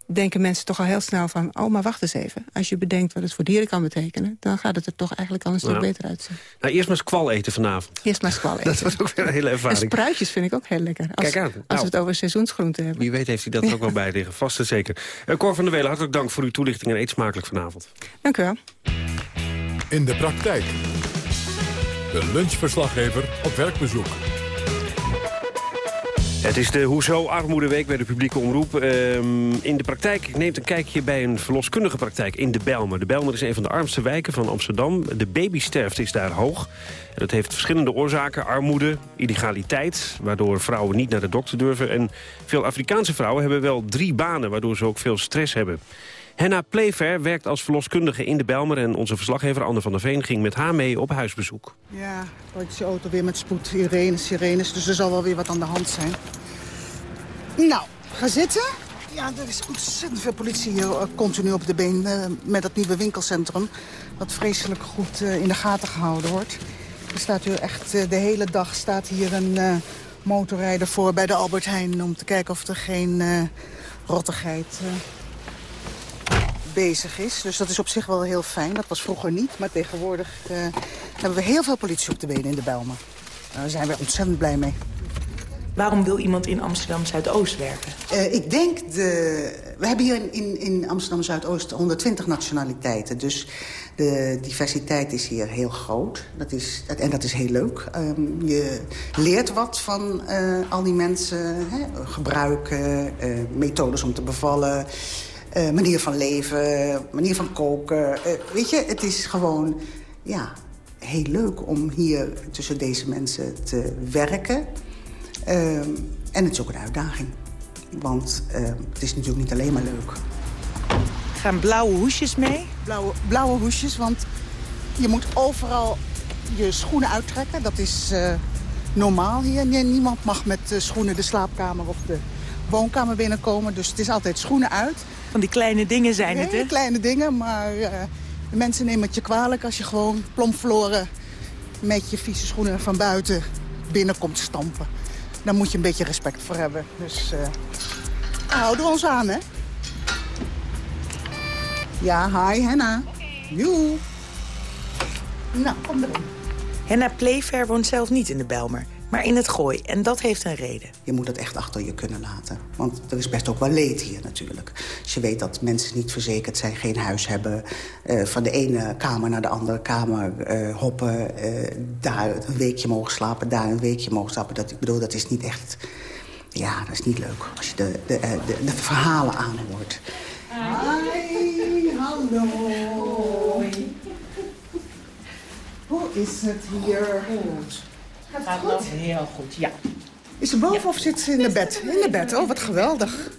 denken mensen toch al heel snel van... oh, maar wacht eens even. Als je bedenkt wat het voor dieren kan betekenen... dan gaat het er toch eigenlijk al een stuk beter uitzien. Nou, eerst maar kwal eten vanavond. Eerst maar squal eten. Dat wordt ook weer een hele En ervaring. spruitjes vind ik ook heel lekker. Als, Kijk aan. als Nou. we het over seizoensgroenten hebben. Wie weet heeft hij dat er ook wel bij liggen. Vast en zeker. Uh, Cor van der Welen, hartelijk dank voor uw toelichting en eet smakelijk vanavond. Dank u wel. In de praktijk. De lunchverslaggever op werkbezoek. Het is de Hoezo Armoedeweek bij de publieke omroep. Ehm, in de praktijk neemt een kijkje bij een verloskundige praktijk in de Bijlmer. De Bijlmer is een van de armste wijken van Amsterdam. De babysterfte is daar hoog. Dat heeft verschillende oorzaken. Armoede, illegaliteit, waardoor vrouwen niet naar de dokter durven. En veel Afrikaanse vrouwen hebben wel drie banen... waardoor ze ook veel stress hebben. Henna Plever werkt als verloskundige in de Bijlmer... en onze verslaggever Anne van der Veen ging met haar mee op huisbezoek. Ja, politieauto weer met spoed, sirenes, sirenes, dus er zal wel weer wat aan de hand zijn. Nou, ga zitten. Ja, er is ontzettend veel politie hier eh, continu op de been eh, met dat nieuwe winkelcentrum. Wat vreselijk goed eh, in de gaten gehouden wordt. Er staat hier echt de hele dag staat hier een motorrijder voor bij de Albert Heijn... om te kijken of er geen rottigheid bezig is. Dus dat is op zich wel heel fijn. Dat was vroeger niet, maar tegenwoordig eh, hebben we heel veel politie op de benen in de Bijlmer. Daar zijn we ontzettend blij mee. Waarom wil iemand in Amsterdam-Zuidoost werken? Eh, ik denk, de, we hebben hier in, in Amsterdam-Zuidoost 120 nationaliteiten. Dus de diversiteit is hier heel groot. Dat is, en dat is heel leuk. Ehm, je leert wat van eh, al die mensen. Hè? Gebruiken, methodes om te bevallen... eh, manier van leven, manier van koken. Eh, weet je, het is gewoon ja, heel leuk om hier tussen deze mensen te werken... Ehm, en het is ook een uitdaging. Want ehm, het is natuurlijk niet alleen maar leuk. Gaan blauwe hoesjes mee? Blauwe, blauwe hoesjes, want je moet overal je schoenen uittrekken. Dat is eh, normaal hier. Nee, niemand mag met schoenen de slaapkamer of de woonkamer binnenkomen. Dus het is altijd schoenen uit. Van die kleine dingen zijn het, hè? kleine dingen, maar eh, de mensen nemen het je kwalijk... als je gewoon plompverloren met je vieze schoenen van buiten binnenkomt stampen. Daar moet je een beetje respect voor hebben. Dus eh, houden we ons aan, hè? Ja, hi, Henna. Joe. Nou, kom erin. Henna Playfair woont zelf niet in de Bijlmer, maar in het Gooi. En dat heeft een reden. Je moet het echt achter je kunnen laten. Want er is best ook wel leed hier natuurlijk. Als je weet dat mensen niet verzekerd zijn, geen huis hebben... eh, van de ene kamer naar de andere kamer eh, hoppen... eh, daar een weekje mogen slapen, daar een weekje mogen slapen. Dat, ik bedoel, dat is niet echt... Ja, dat is niet leuk als je de, de, de, de verhalen aanhoort. Hi, hallo. is het hier? Goed. Gaat het goed? heel goed, ja. Is ze boven of zit ze in de bed? In de bed, oh wat geweldig.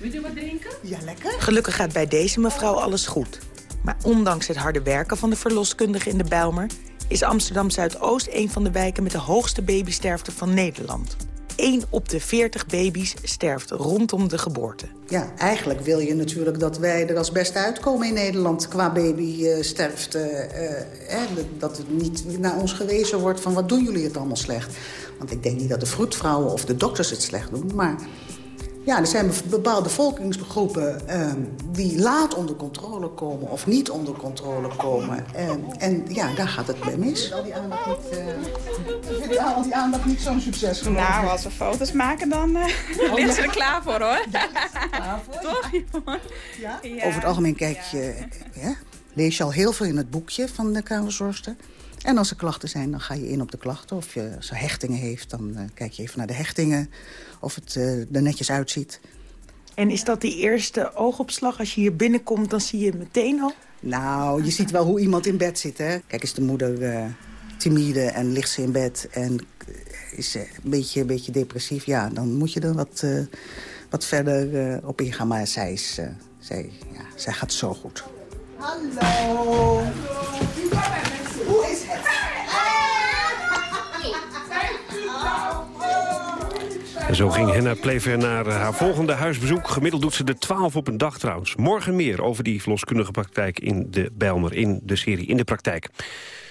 Wilt u wat drinken? Ja, lekker. Gelukkig gaat bij deze mevrouw alles goed. Maar ondanks het harde werken van de verloskundige in de Bijlmer... is Amsterdam-Zuidoost een van de wijken met de hoogste babysterfte van Nederland. 1 op de 40 baby's sterft rondom de geboorte. Ja, eigenlijk wil je natuurlijk dat wij er als beste uitkomen in Nederland... qua babysterfte. Uh, dat het niet naar ons gewezen wordt van wat doen jullie het allemaal slecht. Want ik denk niet dat de vroedvrouwen of de dokters het slecht doen... maar ja, er zijn bepaalde bevolkingsgroepen uh, die laat onder controle komen of niet onder controle komen. Uh, en ja, daar gaat het bij mis. Al die aandacht niet, uh, al die aandacht niet zo'n succes geworden. Nou, als we foto's maken, dan uh, oh, liggen ze er klaar voor, hoor. Ja, klaar voor. Toch? Ja? ja? Over het algemeen kijk je, ja, lees je al heel veel in het boekje van de Kamerzorgster. En als er klachten zijn, dan ga je in op de klachten. Of je, als er hechtingen heeft, dan uh, kijk je even naar de hechtingen. Of het uh, er netjes uitziet. En is dat die eerste oogopslag? Als je hier binnenkomt, dan zie je het meteen al? Nou, je ziet wel hoe iemand in bed zit, hè. Kijk, is de moeder uh, timide en ligt ze in bed... en is ze een beetje, een beetje depressief... ja, dan moet je er wat, wat verder op ingaan. Maar zij, is, zij, ja, zij gaat zo goed. Hallo. Hoe is het? Zo ging Henna Plever naar haar volgende huisbezoek. Gemiddeld doet ze er 12 op een dag trouwens. Morgen meer over die verloskundige praktijk in de Bijlmer, in de serie In de Praktijk.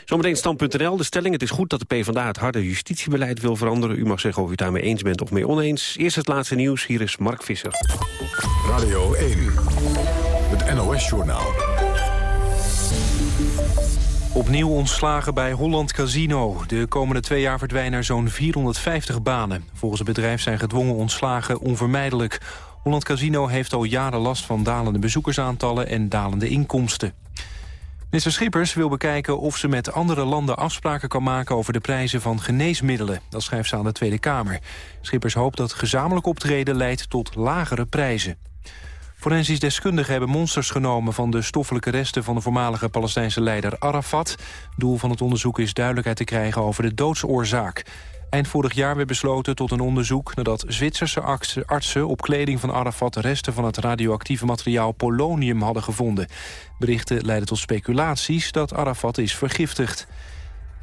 Zometeen stand.nl. De stelling, het is goed dat de PvdA het harde justitiebeleid wil veranderen. U mag zeggen of u het daarmee eens bent of mee oneens. Eerst het laatste nieuws, hier is Mark Visser. Radio 1, het NOS-journaal. Opnieuw ontslagen bij Holland Casino. De komende twee jaar verdwijnen er zo'n 450 banen. Volgens het bedrijf zijn gedwongen ontslagen onvermijdelijk. Holland Casino heeft al jaren last van dalende bezoekersaantallen en dalende inkomsten. Minister Schippers wil bekijken of ze met andere landen afspraken kan maken over de prijzen van geneesmiddelen. Dat schrijft ze aan de Tweede Kamer. Schippers hoopt dat gezamenlijk optreden leidt tot lagere prijzen. Forensisch deskundigen hebben monsters genomen van de stoffelijke resten van de voormalige Palestijnse leider Arafat. Doel van het onderzoek is duidelijkheid te krijgen over de doodsoorzaak. Eind vorig jaar werd besloten tot een onderzoek nadat Zwitserse artsen op kleding van Arafat resten van het radioactieve materiaal polonium hadden gevonden. Berichten leiden tot speculaties dat Arafat is vergiftigd.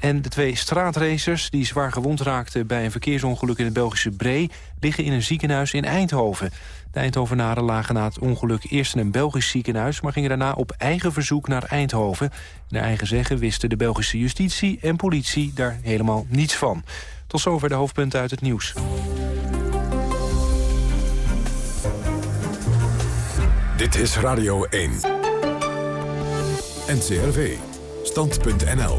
En de twee straatracers die zwaar gewond raakten bij een verkeersongeluk in het Belgische Bree liggen in een ziekenhuis in Eindhoven. De Eindhovenaren lagen na het ongeluk eerst in een Belgisch ziekenhuis... maar gingen daarna op eigen verzoek naar Eindhoven. Naar eigen zeggen wisten de Belgische justitie en politie daar helemaal niets van. Tot zover de hoofdpunten uit het nieuws. Dit is Radio 1. NCRV. Stand.nl.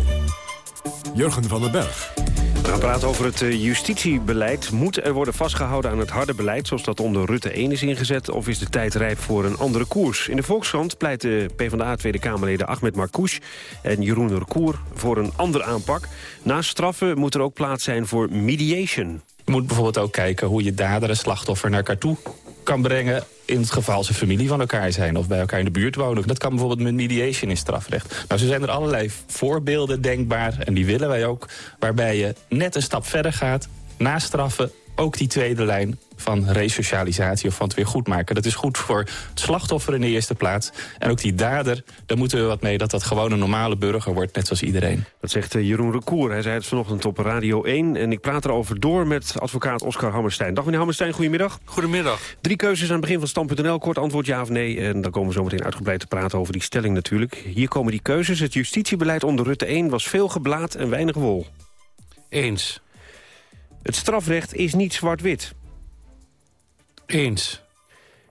Jurgen van den Berg. We praten over het eh, justitiebeleid. Moet er worden vastgehouden aan het harde beleid... zoals dat onder Rutte 1 is ingezet... of is de tijd rijp voor een andere koers? In de Volkskrant pleiten PvdA Tweede Kamerleden Ahmed Marcouch... en Jeroen Recour voor een andere aanpak. Naast straffen moet er ook plaats zijn voor mediation. Je moet bijvoorbeeld ook kijken hoe je dader en slachtoffer naar elkaar toe kan brengen in het geval ze familie van elkaar zijn of bij elkaar in de buurt wonen. Dat kan bijvoorbeeld met mediation in strafrecht. Nou, zo zijn er allerlei voorbeelden denkbaar, en die willen wij ook... waarbij je net een stap verder gaat, na straffen ook die tweede lijn van resocialisatie of van het weer goed maken. Dat is goed voor het slachtoffer in de eerste plaats. En ook die dader, daar moeten we wat mee... dat dat gewoon een normale burger wordt, net zoals iedereen. Dat zegt eh, Jeroen Recour. Hij zei het vanochtend op Radio 1. En ik praat erover door met advocaat Oscar Hammerstein. Dag meneer Hammerstein, goedemiddag. Goedemiddag. Drie keuzes aan het begin van Stand.nl. Kort antwoord ja of nee. En dan komen we zo meteen uitgebreid te praten over die stelling natuurlijk. Hier komen die keuzes. Het justitiebeleid onder Rutte 1 was veel geblaad en weinig wol. Eens. Het strafrecht is niet zwart-wit. Eens.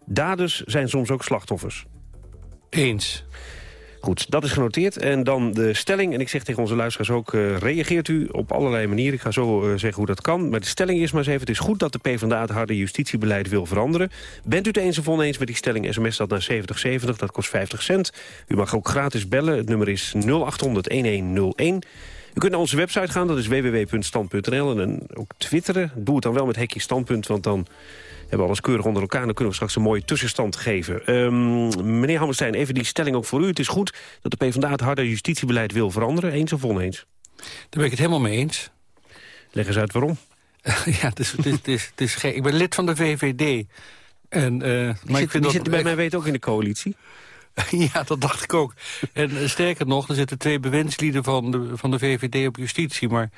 Daders zijn soms ook slachtoffers. Eens. Goed, dat is genoteerd. En dan de stelling. En ik zeg tegen onze luisteraars ook, uh, reageert u op allerlei manieren. Ik ga zo uh, zeggen hoe dat kan. Maar de stelling is maar eens even, het is goed dat de PvdA het harde justitiebeleid wil veranderen. Bent u het eens of oneens met die stelling, sms dat naar 7070, dat kost 50 cent. U mag ook gratis bellen, het nummer is 0800-1101. U kunt naar onze website gaan, dat is www.stand.nl. En ook twitteren, doe het dan wel met hekje standpunt, want dan hebben we alles keurig onder elkaar. Dan kunnen we straks een mooie tussenstand geven. Um, meneer Hammerstein, even die stelling ook voor u. Het is goed dat de PvdA het harde justitiebeleid wil veranderen. Eens of oneens? Daar ben ik het helemaal mee eens. Leg eens uit waarom. ja, het is, het is, het is, het is gek. Ik ben lid van de VVD. En, uh, maar zit, ik vind die dat zit bij mij weet ook in de coalitie. ja, dat dacht ik ook. En uh, sterker nog, er zitten twee bewindslieden van de, van de VVD op justitie. Maar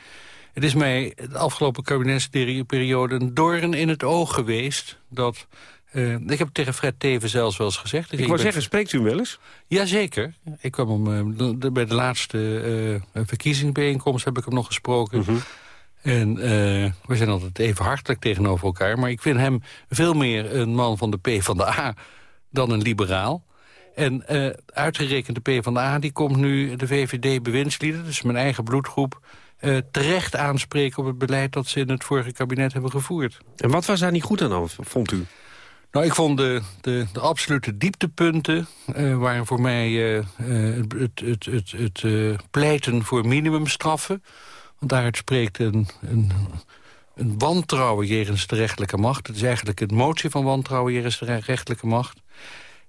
het is mij de afgelopen kabinetsperiode een doorn in het oog geweest... dat uh, ik heb tegen Fred Teven zelfs wel eens gezegd. Ik, ik wou zeggen, spreekt u hem wel eens? Jazeker. Ik kwam hem, uh, de, bij de laatste uh, verkiezingsbijeenkomst heb ik hem nog gesproken. Mhm. Mm -hmm. En we zijn altijd even hartelijk tegenover elkaar. Maar ik vind hem veel meer een man van de P van de A dan een liberaal. En uitgerekend de P van de A die komt nu de VVD-bewindslieden... dus mijn eigen bloedgroep... Uh, terecht aanspreken op het beleid dat ze in het vorige kabinet hebben gevoerd. En wat was daar niet goed aan dan, vond u? Nou, ik vond de, de, de absolute dieptepunten... Uh, waren voor mij uh, het, het, het, het pleiten voor minimumstraffen. Want daaruit spreekt een, een, een wantrouwen jegens de rechterlijke macht. Het is eigenlijk een motie van wantrouwen jegens de rechterlijke macht.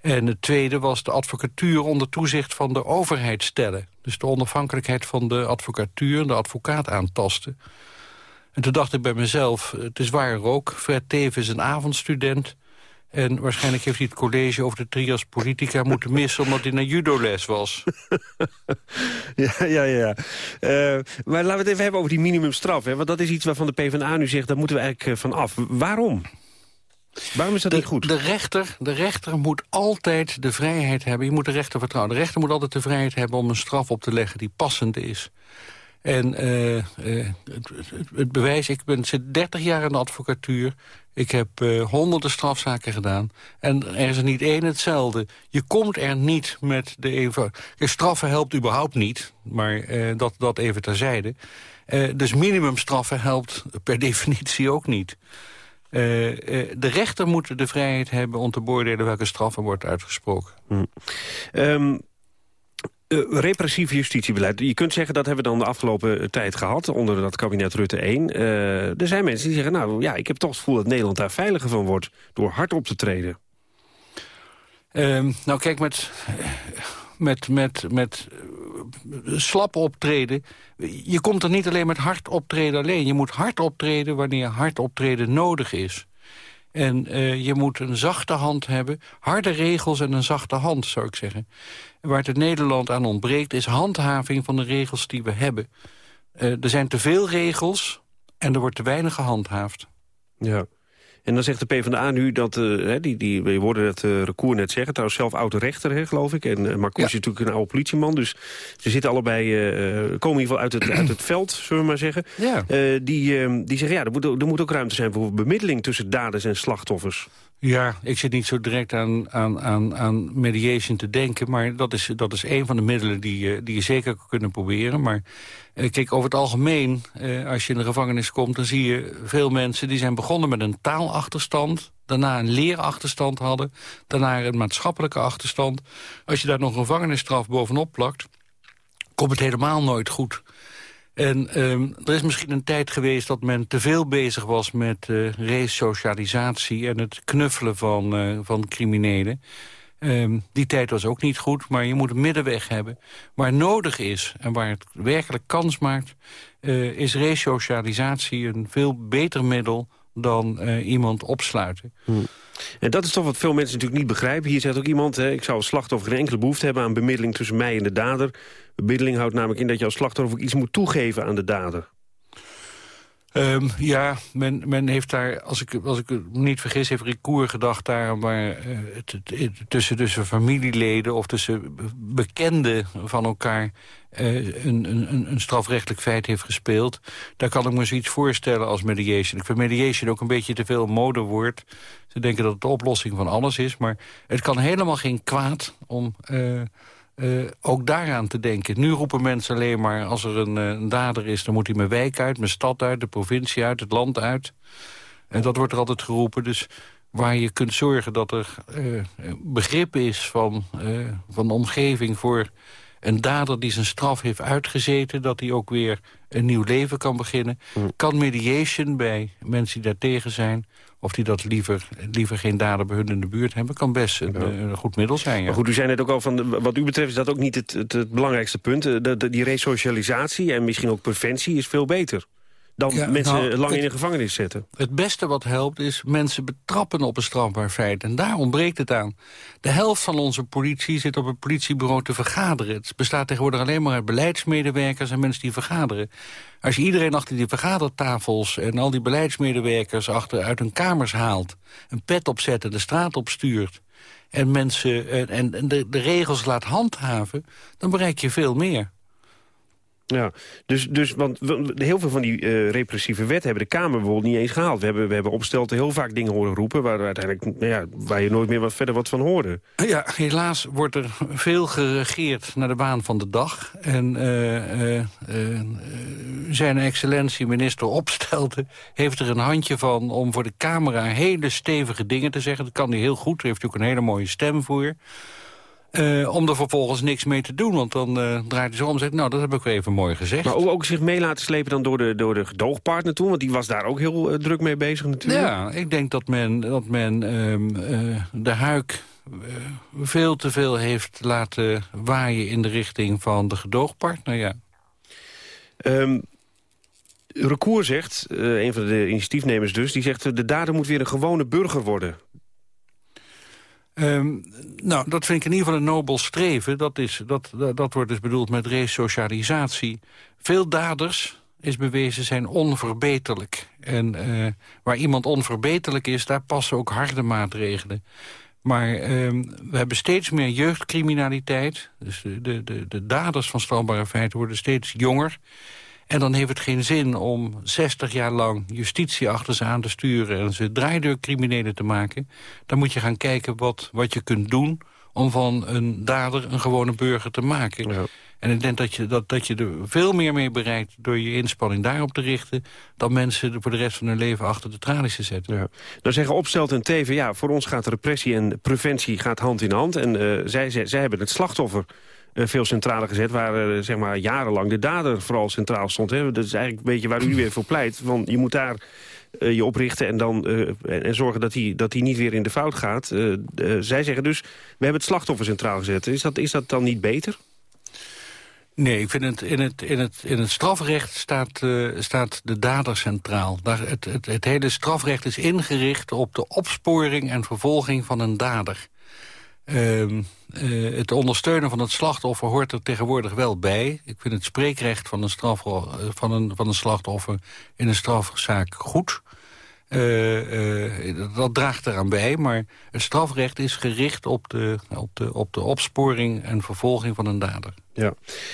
En het tweede was de advocatuur onder toezicht van de overheid stellen. Dus de onafhankelijkheid van de advocatuur, de advocaat aantasten. En toen dacht ik bij mezelf, het is waar ook. Fred Teven is een avondstudent. En waarschijnlijk heeft hij het college over de trias politica moeten missen... omdat hij naar judoles was. ja, ja, ja. Uh, maar laten we het even hebben over die minimumstraf. Hè? Want dat is iets waarvan de PvdA nu zegt, daar moeten we eigenlijk van af. Waarom? Waarom is dat de, niet goed? De rechter, de rechter moet altijd de vrijheid hebben. Je moet de rechter vertrouwen. De rechter moet altijd de vrijheid hebben om een straf op te leggen die passend is. En uh, uh, het, het, het, bewijs, ik ben, zit 30 jaar in de advocatuur. Ik heb uh, honderden strafzaken gedaan. En er is er niet één hetzelfde. Je komt er niet met de even... Straffen helpt überhaupt niet, maar dat, dat even terzijde. dus minimumstraffen helpt per definitie ook niet. Uh, uh, de rechter moet de vrijheid hebben om te beoordelen welke straffen wordt uitgesproken. Hm. Um, uh, repressief justitiebeleid. Je kunt zeggen dat hebben we dan de afgelopen tijd gehad onder dat kabinet Rutte 1. er zijn mensen die zeggen, nou ja, ik heb toch het gevoel dat Nederland daar veiliger van wordt door hard op te treden. Um, nou kijk, met, met, met, met slap optreden. Je komt er niet alleen met hard optreden alleen. Je moet hard optreden wanneer hard optreden nodig is. En uh, je moet een zachte hand hebben. Harde regels en een zachte hand, zou ik zeggen. Waar het Nederland aan ontbreekt... is handhaving van de regels die we hebben. Uh, er zijn te veel regels en er wordt te weinig gehandhaafd. Ja. En dan zegt de PvdA nu dat, uh, die, die, we hoorden het uh, recours net zeggen... trouwens zelf oud-rechter, hè, geloof ik. En uh, Marcouch ja. is natuurlijk een oude politieman. Dus ze zitten allebei, komen in ieder geval uit het, uit het veld, zullen we maar zeggen. Ja. die, die zeggen, ja, er moet, er moet ook ruimte zijn voor bemiddeling... tussen daders en slachtoffers. Ja, ik zit niet zo direct aan, aan, aan, aan mediation te denken... maar dat is, dat is een van de middelen die, die je zeker kunnen proberen. Maar uh, kijk, over het algemeen, uh, als je in de gevangenis komt... dan zie je veel mensen die zijn begonnen met een taalachterstand... daarna een leerachterstand hadden, daarna een maatschappelijke achterstand. Als je daar nog een gevangenisstraf bovenop plakt... komt het helemaal nooit goed. En um, er is misschien een tijd geweest dat men te veel bezig was met uh, resocialisatie en het knuffelen van, uh, van criminelen. Um, die tijd was ook niet goed, maar je moet een middenweg hebben. Waar nodig is en waar het werkelijk kans maakt... Uh, is resocialisatie een veel beter middel dan iemand opsluiten. Hmm. En dat is toch wat veel mensen natuurlijk niet begrijpen. Hier zegt ook iemand, hè, ik zou als slachtoffer geen enkele behoefte hebben... aan bemiddeling tussen mij en de dader. Bemiddeling houdt namelijk in dat je als slachtoffer iets moet toegeven aan de dader. Um, ja, men, men heeft daar, als ik, als ik niet vergis, heeft Ricoeur gedacht daar het, het, tussen, tussen familieleden of tussen bekenden van elkaar uh, een, een, een strafrechtelijk feit heeft gespeeld. Daar kan ik me zoiets voorstellen als mediation. Ik vind mediation ook een beetje te veel modewoord. Ze denken dat het de oplossing van alles is, maar het kan helemaal geen kwaad om... Uh, uh, ook daaraan te denken. Nu roepen mensen alleen maar, als er een, een, dader is... dan moet hij mijn wijk uit, mijn stad uit, de provincie uit, het land uit. En dat wordt er altijd geroepen. Dus waar je kunt zorgen dat er uh, begrip is van, van de omgeving... voor een dader die zijn straf heeft uitgezeten... dat hij ook weer een nieuw leven kan beginnen. Kan mediation bij mensen die daartegen zijn of die dat liever, liever geen dader bij hun in de buurt hebben... kan best een, een goed middel zijn. Ja. Maar goed, u zei net ook al, van, wat u betreft is dat ook niet het, het, het belangrijkste punt. De, de, die resocialisatie en misschien ook preventie is veel beter dan Ja, mensen nou, lang in een gevangenis zetten. Het beste wat helpt is mensen betrappen op een strafbaar feit. En daar ontbreekt het aan. De helft van onze politie zit op een politiebureau te vergaderen. Het bestaat tegenwoordig alleen maar uit beleidsmedewerkers en mensen die vergaderen. Als je iedereen achter die vergadertafels en al die beleidsmedewerkers achter uit hun kamers haalt... een pet opzet en de straat opstuurt... en mensen en, en en de, de regels laat handhaven, dan bereik je veel meer. Ja, dus, dus want heel veel van die eh, repressieve wetten hebben de Kamer bijvoorbeeld niet eens gehaald. We hebben, we hebben opstelten heel vaak dingen horen roepen... waar, uiteindelijk, nou ja, waar je nooit meer wat verder wat van hoorde. Ja, helaas wordt er veel geregeerd naar de baan van de dag. En eh, eh, zijn excellentie minister Opstelten heeft er een handje van... om voor de camera hele stevige dingen te zeggen. Dat kan hij heel goed, daar heeft hij ook een hele mooie stem voor. Eh, om er vervolgens niks mee te doen, want dan eh, draait hij zo om en zegt... nou, dat heb ik even mooi gezegd. Maar ook, ook zich mee laten slepen dan door de, door de gedoogpartner toen... want die was daar ook heel eh, druk mee bezig natuurlijk. Ja, ik denk dat men, dat men ehm, eh, de huik veel te veel heeft laten waaien in de richting van de gedoogpartner, ja. Recour zegt, een van de initiatiefnemers dus... die zegt de dader moet weer een gewone burger worden. Ehm, nou, dat vind ik in ieder geval een nobel streven. Dat, is, dat, dat, wordt dus bedoeld met resocialisatie. Veel daders, is bewezen, zijn onverbeterlijk. En eh, waar iemand onverbeterlijk is, daar passen ook harde maatregelen. Maar ehm, we hebben steeds meer jeugdcriminaliteit. Dus de, de, de daders van strafbare feiten worden steeds jonger. En dan heeft het geen zin om 60 jaar lang justitie achter ze aan te sturen... en ze draaideurcriminelen te maken. Dan moet je gaan kijken wat, wat je kunt doen om van een dader een gewone burger te maken. En ik denk dat je, dat, dat je er veel meer mee bereikt door je inspanning daarop te richten... dan mensen er voor de rest van hun leven achter de tralies te zetten. Ja. Dan zeggen Opstelt en Teven, ja, voor ons gaat repressie en preventie gaat hand in hand. En eh, zij, zij, zij hebben het slachtoffer veel centraler gezet... waar eh, zeg maar jarenlang de dader vooral centraal stond. Hè. Dat is eigenlijk een beetje waar u weer voor pleit. Want je moet daar eh, je oprichten en, dan, eh, en, en zorgen dat hij dat hij niet weer in de fout gaat. Eh, eh, zij zeggen dus, we hebben het slachtoffer centraal gezet. Is dat, is dat dan niet beter? Nee, ik vind het in het, in het, in het strafrecht staat, eh, staat de dader centraal. Daar, het, het, het hele strafrecht is ingericht op de opsporing en vervolging van een dader. Ehm, eh, het ondersteunen van het slachtoffer hoort er tegenwoordig wel bij. Ik vind het spreekrecht van een, straf, eh, van een, van een slachtoffer in een strafzaak goed. Eh, dat, dat draagt eraan bij, maar het strafrecht is gericht op de, op, de, op de opsporing en vervolging van een dader. Ja.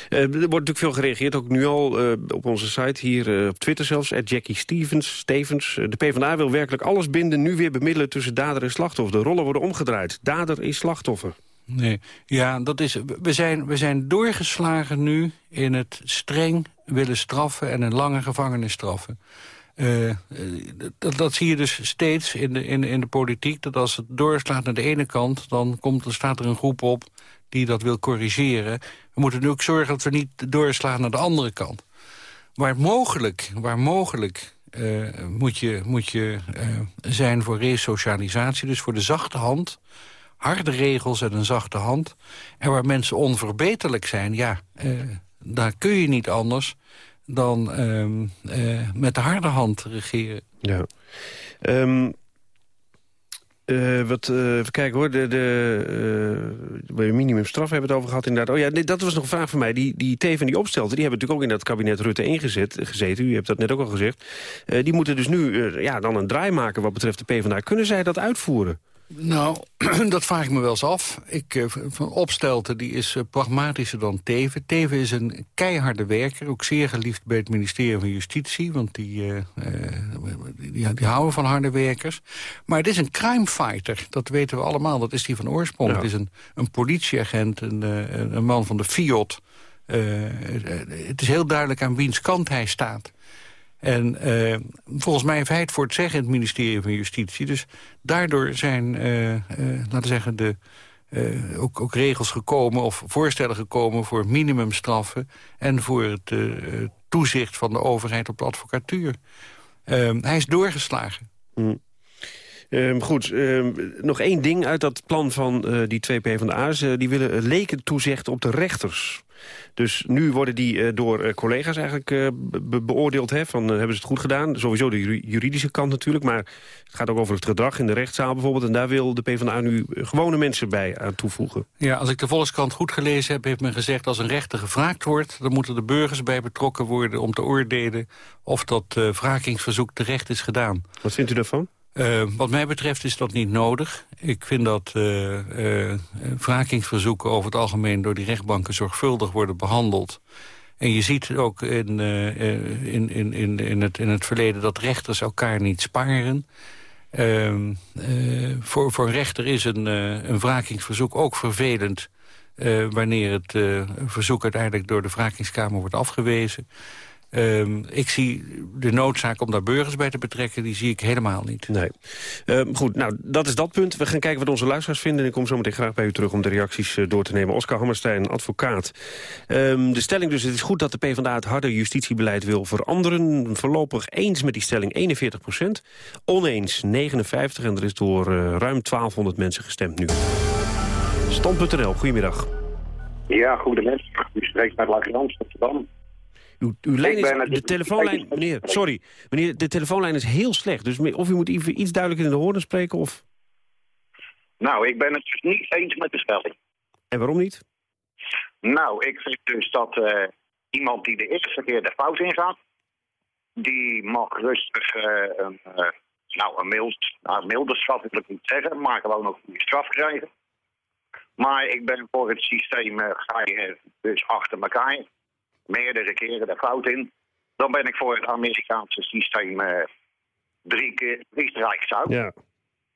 Eh, er wordt natuurlijk veel gereageerd, ook nu al eh, op onze site, hier eh, op Twitter zelfs, at Jackie Stevens. Stevens. De PvdA wil werkelijk alles binden, nu weer bemiddelen tussen dader en slachtoffer. De rollen worden omgedraaid. Dader is slachtoffer. Nee, ja, dat is, we, zijn, we zijn doorgeslagen nu in het streng willen straffen en een lange gevangenisstraffen. Dat, dat zie je dus steeds in de, in, in de politiek. Dat als het doorslaat naar de ene kant... dan komt, dan staat er een groep op die dat wil corrigeren. We moeten nu ook zorgen dat we niet doorslaan naar de andere kant. Waar mogelijk, waar mogelijk eh, moet je, moet je eh, zijn voor resocialisatie. Dus voor de zachte hand. Harde regels en een zachte hand. En waar mensen onverbeterlijk zijn, ja, eh, daar kun je niet anders dan ehm, eh, met de harde hand regeren. Ja. Ehm, eh, wat, eh, even kijken hoor, de, de, uh, bij minimumstraf hebben we het over gehad inderdaad. Oh ja, dat was nog een vraag van mij. Die, die Teven en die opstelten, die hebben natuurlijk ook in dat kabinet Rutte 1 gezet, gezeten. U hebt dat net ook al gezegd. Uh, die moeten dus nu uh, ja, dan een draai maken wat betreft de PvdA. Kunnen zij dat uitvoeren? Nou, dat vraag ik me wel eens af. Ik, uh, van Opstelten die is uh, pragmatischer dan Teven. Teven is een keiharde werker, ook zeer geliefd bij het ministerie van Justitie... want die, uh, die, die, houden van harde werkers. Maar het is een crimefighter, dat weten we allemaal. Dat is die van oorsprong. Ja. Het is een, een politieagent, een, een man van de FIOD. het is heel duidelijk aan wiens kant hij staat. En uh, volgens mij heeft hij voor het zeggen in het ministerie van Justitie. Dus daardoor zijn, uh, uh, laten we zeggen, de, ook, ook, regels gekomen of voorstellen gekomen voor minimumstraffen... en voor het toezicht van de overheid op de advocatuur. Uh, hij is doorgeslagen. Mm. Um, goed, um, nog één ding uit dat plan van die twee. Uh, die willen leken toezicht op de rechters. Dus nu worden die uh, door collega's eigenlijk be beoordeeld. Hè, van, hebben ze het goed gedaan? Sowieso de juridische kant natuurlijk. Maar het gaat ook over het gedrag in de rechtszaal bijvoorbeeld. En daar wil de PvdA nu gewone mensen bij aan toevoegen. Ja, als ik de Volkskrant goed gelezen heb, heeft men gezegd... als een rechter gevraagd wordt, dan moeten de burgers bij betrokken worden... om te oordelen of dat uh, wrakingsverzoek terecht is gedaan. Wat vindt u daarvan? Uh, wat mij betreft is dat niet nodig. Ik vind dat uh, uh, wrakingsverzoeken over het algemeen door die rechtbanken zorgvuldig worden behandeld. En je ziet ook in, in, in, in, in, het, in het verleden dat rechters elkaar niet sparen. Ehm, voor, voor een rechter is een, een wrakingsverzoek ook vervelend... wanneer het verzoek uiteindelijk door de wrakingskamer wordt afgewezen. Um, ik zie de noodzaak om daar burgers bij te betrekken, die zie ik helemaal niet. Nee. Um, goed, nou, dat is dat punt. We gaan kijken wat onze luisteraars vinden. En ik kom zo meteen graag bij u terug om de reacties uh, door te nemen. Oscar Hammerstein, advocaat. Um, de stelling dus, het is goed dat de PvdA het harde justitiebeleid wil veranderen. Voorlopig eens met die stelling 41 procent. Oneens 59 en er is door uh, ruim 1200 mensen gestemd nu. Stand.nl, goedemiddag. Ja, goedemiddag. U spreekt met Lachie Amsterdam. Uw, uw lijn is, de telefoonlijn, meneer, sorry, meneer, de telefoonlijn is heel slecht. Dus of u moet iets duidelijker in de horen spreken, of... Nou, ik ben het dus niet eens met de stelling. En waarom niet? Nou, ik vind dus dat uh, iemand die de eerste keer de fout ingaat... die mag rustig uh, een, uh, nou, een, mild, nou, milde straf, wil ik niet zeggen... maar gewoon ook een straf krijgen. Maar ik ben voor het systeem, ga je dus achter elkaar meerdere keren de fout in. Dan ben ik voor het Amerikaanse systeem uh, drie keer drie uit. Ja,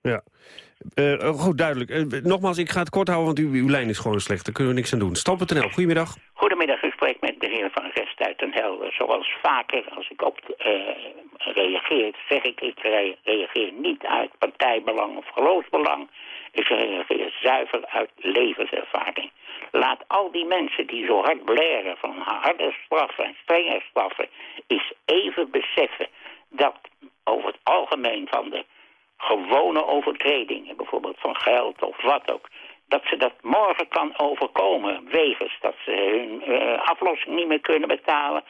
ja. Uh, goed, duidelijk. Uh, nogmaals, ik ga het kort houden, want uw, uw lijn is gewoon slecht. Daar kunnen we niks aan doen. Stam.nl, goedemiddag. Goedemiddag, u spreekt met de heer Van Rest uit Den Helder. Zoals vaker, als ik op reageer, zeg ik, ik reageer niet uit partijbelang of geloofsbelang. Ik reageer zuiver uit levenservaring. Laat al die mensen die zo hard blaren van harde straffen en strenge straffen... eens even beseffen dat over het algemeen van de gewone overtredingen... bijvoorbeeld van geld of wat ook dat ze dat morgen kan overkomen. Wegens dat ze hun uh, aflossing niet meer kunnen betalen.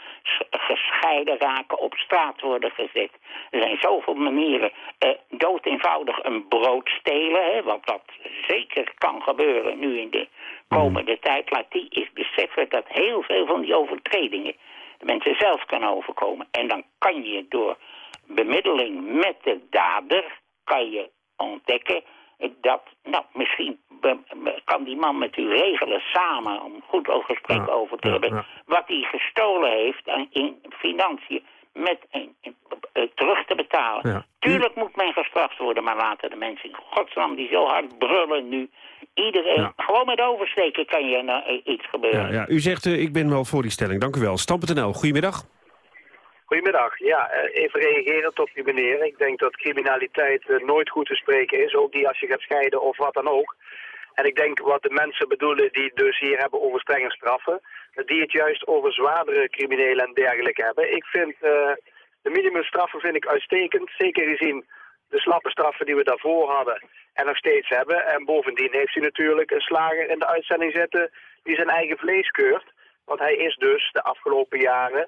Gescheiden raken, op straat worden gezet. Er zijn zoveel manieren. Uh, dood eenvoudig een brood stelen. Hè, dat zeker kan gebeuren nu in de komende tijd. Laat die eens beseffen dat heel veel van die overtredingen... de mensen zelf kan overkomen. En dan kan je door bemiddeling met de dader... kan je ontdekken dat, nou, misschien kan die man met u regelen samen, om goed over gesprek over te hebben, wat hij gestolen heeft in financiën met een, uh, terug te betalen. Tuurlijk moet men gestraft worden, maar laten de mensen in godsnaam die zo hard brullen nu. Iedereen, gewoon met oversteken kan je uh, iets gebeuren. Ja, U zegt, uh, ik ben wel voor die stelling. Dank u wel. Stam.nl, goedemiddag. Goedemiddag. Ja, eh, even reageren op die meneer. Ik denk dat criminaliteit eh, nooit goed te spreken is, ook niet als je gaat scheiden of wat dan ook. En ik denk wat de mensen bedoelen die dus hier hebben over strenge straffen, die het juist over zwaardere criminelen en dergelijke hebben. Ik vind uh, de minimumstraffen vind ik uitstekend, zeker gezien de slappe straffen die we daarvoor hadden en nog steeds hebben. En bovendien heeft hij natuurlijk een slager in de uitzending zitten die zijn eigen vlees keurt. Want hij is dus de afgelopen jaren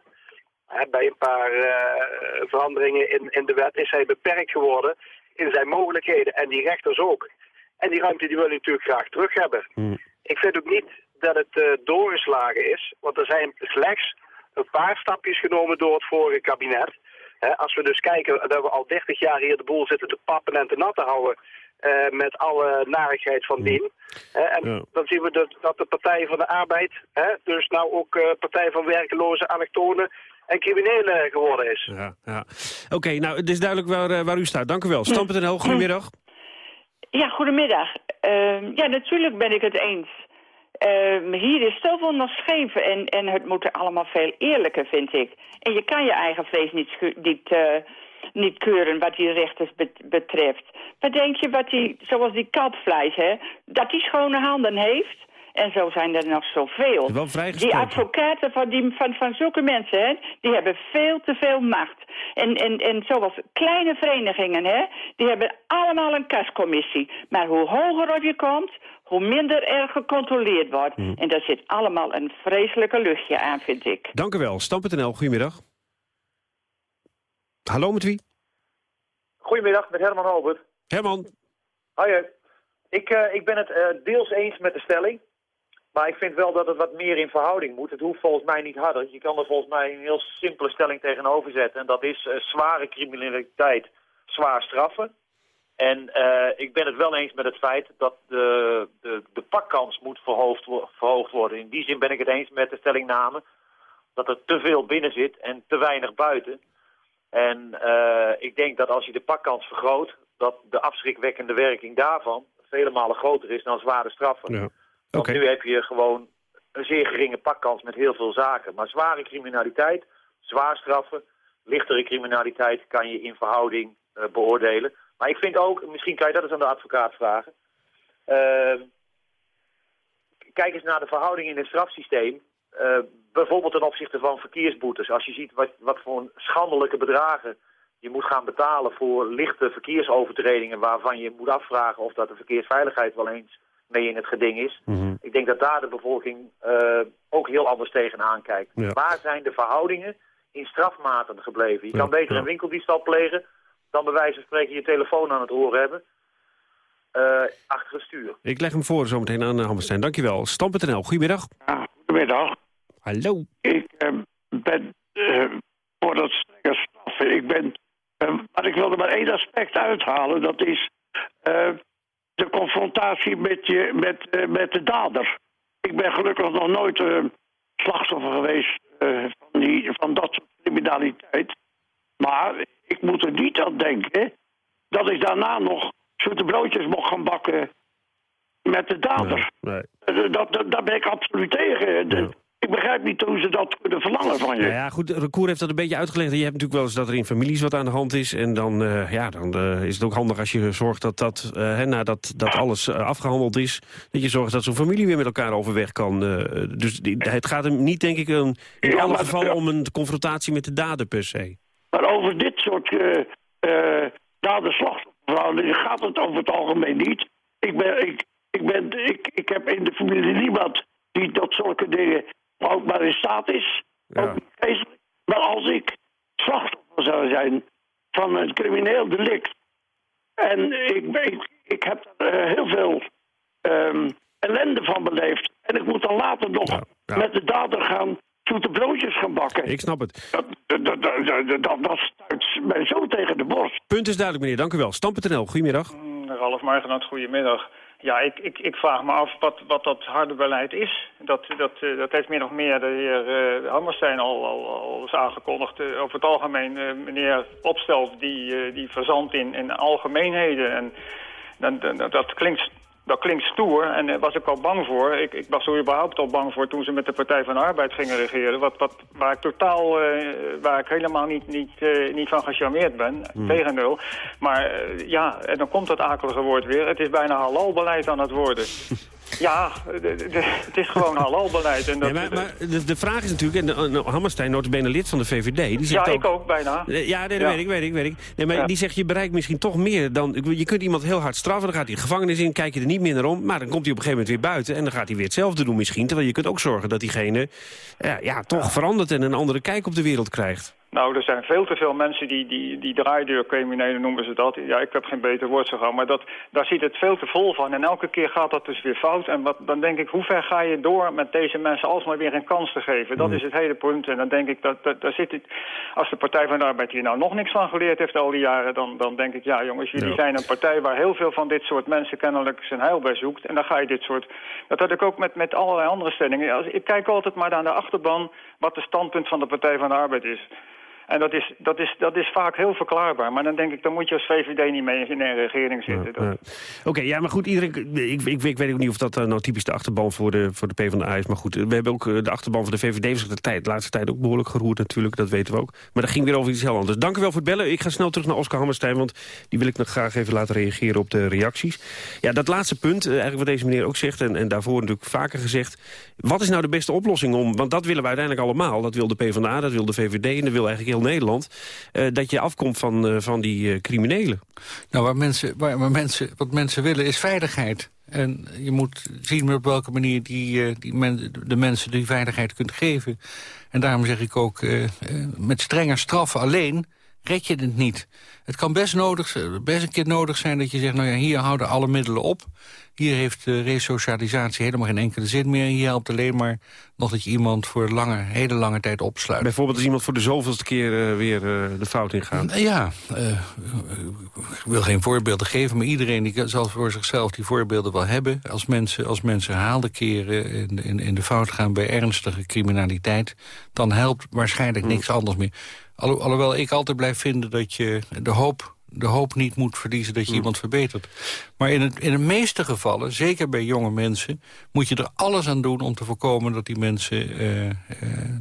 bij een paar uh, veranderingen in, in de wet is hij beperkt geworden in zijn mogelijkheden. En die rechters ook. En die ruimte die wil hij natuurlijk graag terug hebben. Hmm. Ik vind ook niet dat het uh, doorgeslagen is. Want er zijn slechts een paar stapjes genomen door het vorige kabinet. als we dus kijken dat we al 30 jaar hier de boel zitten te pappen en te nat te houden... Uh, met alle narigheid van hmm. dien. en dan zien we dat, dat, de Partij van de Arbeid, dus nou ook Partij van Werkeloze Allochtonen en criminelen geworden is. Ja, ja. Oké, nou, het is duidelijk waar, uh, waar u staat. Dank u wel. Stam.nl, goedemiddag. Ja, goedemiddag. Uh, ja, natuurlijk ben ik het eens. Uh, hier is zoveel nog scheef en, en het moet allemaal veel eerlijker, vind ik. En je kan je eigen vlees niet, niet uh, niet keuren wat die rechters bet- betreft. Wat denk je wat die, zoals die kalpvlees, hè, dat die schone handen heeft? En zo zijn er nog zoveel. Wel Die advocaten van, die, van, van zulke mensen, hè, die hebben veel te veel macht. En, en, en zoals kleine verenigingen, hè, die hebben allemaal een kascommissie. Maar hoe hoger op je komt, hoe minder er gecontroleerd wordt. Hmm. En daar zit allemaal een vreselijke luchtje aan, vind ik. Dank u wel. Stam.nl, goedemiddag. Hallo, met wie? Goedemiddag, met Herman Albert. Herman. Hoi. Ik, eh, ik ben het eh, deels eens met de stelling. Maar ik vind wel dat het wat meer in verhouding moet. Het hoeft volgens mij niet harder. Je kan er volgens mij een heel simpele stelling tegenover zetten. En dat is eh, zware criminaliteit, zwaar straffen. En eh, ik ben het wel eens met het feit dat de, de, de pakkans moet verhoogd, wo- verhoogd worden. In die zin ben ik het eens met de stellingname dat er te veel binnen zit en te weinig buiten. En eh, ik denk dat als je de pakkans vergroot, dat de afschrikwekkende werking daarvan vele malen groter is dan zware straffen. Ja. Want nu heb je gewoon een zeer geringe pakkans met heel veel zaken. Maar zware criminaliteit, zwaar straffen, lichtere criminaliteit kan je in verhouding eh, beoordelen. Maar ik vind ook, misschien kan je dat eens aan de advocaat vragen. Ehm, kijk eens naar de verhouding in het strafsysteem. Eh, bijvoorbeeld ten opzichte van verkeersboetes. Als je ziet wat, wat voor schandelijke bedragen je moet gaan betalen voor lichte verkeersovertredingen... waarvan je moet afvragen of dat de verkeersveiligheid wel eens mee in het geding is. Ik denk dat daar de bevolking eh, ook heel anders tegenaan kijkt. Ja. Waar zijn de verhoudingen in strafmaten gebleven? Je Ja, kan beter ja. een winkeldiefstal plegen dan bij wijze van spreken je telefoon aan het oor hebben. eh, achter het stuur. Ik leg hem voor zometeen aan uh, Hammerstein. Dankjewel. Stam.nl, goedemiddag. Goedemiddag. Hallo. Ik eh, ben eh, voor dat strenge straffen. Ik ben, eh, maar ik wilde maar één aspect uithalen. Dat is eh, de confrontatie met, je, met, eh, met de dader. Ik ben gelukkig nog nooit eh, slachtoffer geweest eh, van, die, van dat soort criminaliteit. Maar ik moet er niet aan denken dat ik daarna nog zoete broodjes mocht gaan bakken met de dader. Nee. Dat, dat, daar ben ik absoluut tegen. De- Ik begrijp niet hoe ze dat kunnen verlangen van je. Nou ja, goed, Recour heeft dat een beetje uitgelegd. Je hebt natuurlijk wel eens dat er in families wat aan de hand is. En dan, eh, ja, dan eh, is het ook handig als je zorgt dat, dat eh, hè, nadat dat alles eh, afgehandeld is... dat je zorgt dat zo'n familie weer met elkaar overweg kan. dus die- het gaat hem niet, denk ik, in Ja, alle maar- gevallen om een confrontatie met de dader per se. Maar over dit soort dader-slachtofferverhoudingen gaat het over het algemeen niet. Ik, ben, ik, ik, ben, ik, ik heb in de familie niemand die tot zulke dingen maar in staat is. Ook niet geestelijk. Maar als ik slachtoffer zou zijn van een crimineel delict... en ik, ben- ik, ik heb er eh, heel veel ehm, ellende van beleefd... en ik moet dan later nog met de dader gaan zoete broodjes gaan bakken... Ik snap het. Dat, dat, dat, dat, dat, dat stuit mij zo tegen de borst. Punt is duidelijk, meneer. Dank u wel. Stam.nl, goedemiddag. Ralf Margenat, goedemiddag. Ja, ik, ik, ik vraag me af wat, wat dat harde beleid is. Dat, dat, eh, dat heeft min of meer de heer uh, Hammerstein al, al, al eens aangekondigd. Uh, over het algemeen, meneer Opstelf, die, die verzandt in, in algemeenheden. En dan, dan, dat klinkt... Dat klinkt stoer en daar was ik al bang voor. Ik, ik was er überhaupt al bang voor toen ze met de Partij van de Arbeid gingen regeren. Wat, wat, waar ik totaal, uh, waar ik helemaal niet, niet, uh, niet van gecharmeerd ben. Hmm. Tegendeel. Maar uh, ja, en dan komt dat akelige woord weer. Het is bijna halalbeleid aan het worden. Ja, het is gewoon halalbeleid. En dat, nee, maar, maar de, de, vraag is natuurlijk, en Hammerstein, notabene lid van de VVD... Die zegt ja, ook, ik ook bijna. Ja, nee, dat ja. weet ik, weet ik, weet ik. Nee, maar ja. die zegt, je bereikt misschien toch meer dan... Je kunt iemand heel hard straffen, dan gaat hij de gevangenis in... kijk je er niet meer naar om, maar dan komt hij op een gegeven moment weer buiten... en dan gaat hij weer hetzelfde doen misschien. Terwijl je kunt ook zorgen dat diegene ja, ja, toch verandert... en een andere kijk op de wereld krijgt. Nou, er zijn veel te veel mensen die, die, die draaideurcriminelen noemen ze dat. Ja, ik heb geen beter woord zo gauw, maar dat, daar zit het veel te vol van. En elke keer gaat dat dus weer fout. En wat, dan denk ik, hoe ver ga je door met deze mensen alsmaar weer een kans te geven? Dat mm. is het hele punt. En dan denk ik, dat, dat, daar zit het, als de Partij van de Arbeid hier nou nog niks van geleerd heeft al die jaren... dan, dan denk ik, ja jongens, jullie ja. zijn een partij waar heel veel van dit soort mensen kennelijk zijn heil bij zoekt. En dan ga je dit soort... Dat had ik ook met, met allerlei andere stellingen. Ik kijk altijd maar naar de achterban wat de standpunt van de Partij van de Arbeid is. En dat is, dat, is, dat is vaak heel verklaarbaar. Maar dan denk ik, dan moet je als VVD niet mee in een regering zitten. Ja, ja. Oké, ja, maar goed, iedereen, ik, ik, ik, weet ook niet of dat nou typisch de achterban voor de, voor de PvdA is. Maar goed, we hebben ook de achterban van de VVD is de, tijd, de laatste tijd ook behoorlijk geroerd natuurlijk. Dat weten we ook. Maar dat ging weer over iets heel anders. Dank u wel voor het bellen. Ik ga snel terug naar Oscar Hammerstein, want die wil ik nog graag even laten reageren op de reacties. Ja, dat laatste punt, eigenlijk wat deze meneer ook zegt, en, en daarvoor natuurlijk vaker gezegd. Wat is nou de beste oplossing om, want dat willen we uiteindelijk allemaal. Dat wil de PvdA, dat wil de VVD en dat wil eigenlijk Nederland. Uh, dat je afkomt van, uh, van die uh, criminelen. Nou, waar mensen, waar, waar mensen, wat mensen willen is veiligheid. En je moet zien op welke manier die, die men, de mensen die veiligheid kunt geven. En daarom zeg ik ook, met strenger straffen alleen red je het niet. Het kan best, nodig, best een keer nodig zijn dat je zegt... nou ja, hier houden alle middelen op. Hier heeft de resocialisatie helemaal geen enkele zin meer. Hier helpt alleen maar nog dat je iemand voor lange, hele lange tijd opsluit. Bijvoorbeeld als iemand voor de zoveelste keer uh, weer uh, de fout ingaat. Ja, uh, ik wil geen voorbeelden geven... maar iedereen die zal voor zichzelf die voorbeelden wel hebben. Als mensen, als mensen herhaalde keren in, in, in de fout gaan bij ernstige criminaliteit... dan helpt waarschijnlijk niks anders meer. Alho alhoewel ik altijd blijf vinden dat je de hoop de hoop niet moet verliezen dat je Mm. iemand verbetert. Maar in, het, in de meeste gevallen, zeker bij jonge mensen... moet je er alles aan doen om te voorkomen dat die mensen uh, uh,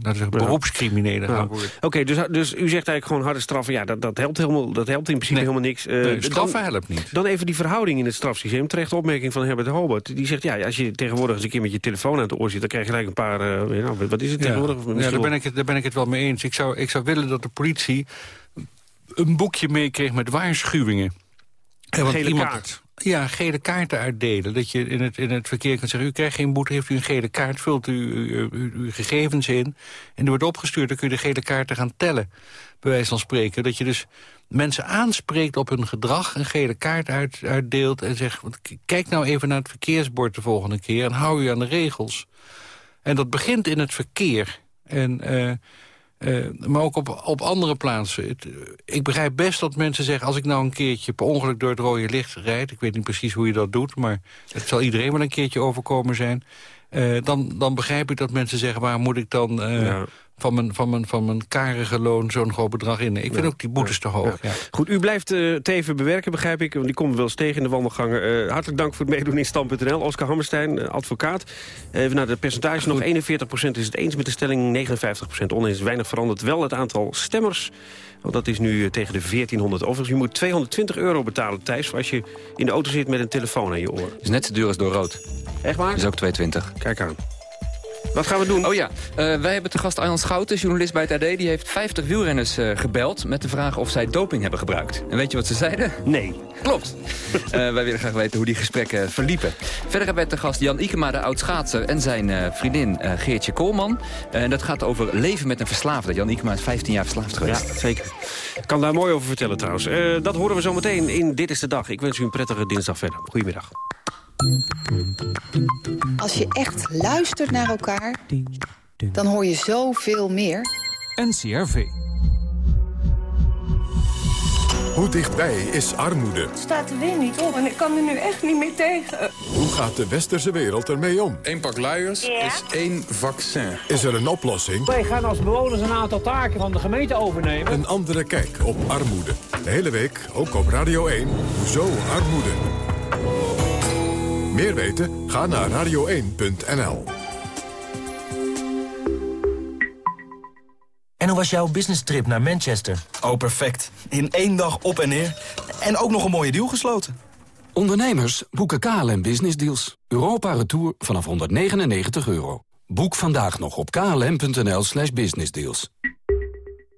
zeggen, beroepscriminelen Ja. gaan worden. Oké, dus, dus u zegt eigenlijk gewoon harde straffen. Ja, dat, dat, helpt, helemaal, dat helpt in principe helemaal niks. Uh, Nee, straffen helpt niet. Dan even die verhouding in het strafsysteem. Terecht opmerking van Herbert Hobart. Die zegt, ja, als je tegenwoordig eens een keer met je telefoon aan het oor zit... dan krijg je gelijk een paar, nou, wat is het tegenwoordig? Ja, ja daar, ben ik het, daar ben ik het wel mee eens. Ik zou, ik zou willen dat de politie een boekje meekreeg met waarschuwingen. Een gele kaart. Ja, gele kaarten uitdelen. Dat je in het, in het verkeer kan zeggen... u krijgt geen boete, heeft u een gele kaart... vult u uw, uw, uw gegevens in en die wordt opgestuurd... dan kun je de gele kaarten gaan tellen, bij wijze van spreken. Dat je dus mensen aanspreekt op hun gedrag... een gele kaart uit, uitdeelt en zegt... want kijk nou even naar het verkeersbord de volgende keer... en hou u aan de regels. En dat begint in het verkeer. En... Uh, uh, maar ook op, op andere plaatsen. Uh, ik begrijp best dat mensen zeggen... als ik nou een keertje per ongeluk door het rode licht rijd... ik weet niet precies hoe je dat doet... maar het zal iedereen wel een keertje overkomen zijn... Uh, dan, dan begrijp ik dat mensen zeggen... waar moet ik dan. Van, mijn, van, mijn, van mijn karige loon zo'n groot bedrag in? Ik vind ja. ook die boetes te hoog. Ja. Goed, u blijft het even bewerken, begrijp ik. Want die komen wel eens tegen in de wandelgangen. hartelijk dank voor het meedoen in Stand.nl. Oscar Hammerstein, advocaat. Even naar de percentage. Nog 41% is het eens met de stelling, 59% oneens. Weinig veranderd. Wel het aantal stemmers. Want dat is nu tegen de 1400. Overigens, je moet 220 euro betalen, Thijs... als je in de auto zit met een telefoon aan je oor. is net zo duur als door rood. Echt waar? is ook 220. Kijk aan. Wat gaan we doen? Oh ja, uh, wij hebben te gast Arjan Schouten, journalist bij het AD. Die heeft 50 wielrenners uh, gebeld met de vraag of zij doping hebben gebruikt. En weet je wat ze zeiden? Nee. Klopt. uh, wij willen graag weten hoe die gesprekken verliepen. Verder hebben wij te gast Jan Ikema, de oud-schaatser... en zijn vriendin Geertje Koolman. En dat gaat over leven met een verslaafde. Jan Ikema is 15 jaar verslaafd geweest. Ja, zeker. Ik kan daar mooi over vertellen trouwens. dat horen we zo meteen in Dit is de Dag. Ik wens u een prettige dinsdag verder. Goedemiddag. Als je echt luistert naar elkaar, dan hoor je zoveel meer. NCRV. Hoe dichtbij is armoede? Het staat er weer niet op en ik kan er nu echt niet meer tegen. Hoe gaat de westerse wereld ermee om? Eén pak luiers ja? is één vaccin. Is er een oplossing? Wij gaan als bewoners een aantal taken van de gemeente overnemen. Een andere kijk op armoede. De hele week, ook op Radio 1, Zo Armoede. Meer weten? Ga naar radio1.nl. En hoe was jouw business trip naar Manchester? Oh, perfect. In één dag op en neer. En ook nog een mooie deal gesloten. Ondernemers boeken KLM Business Deals. Europa Retour vanaf 199 euro. Boek vandaag nog op klm.nl slash businessdeals.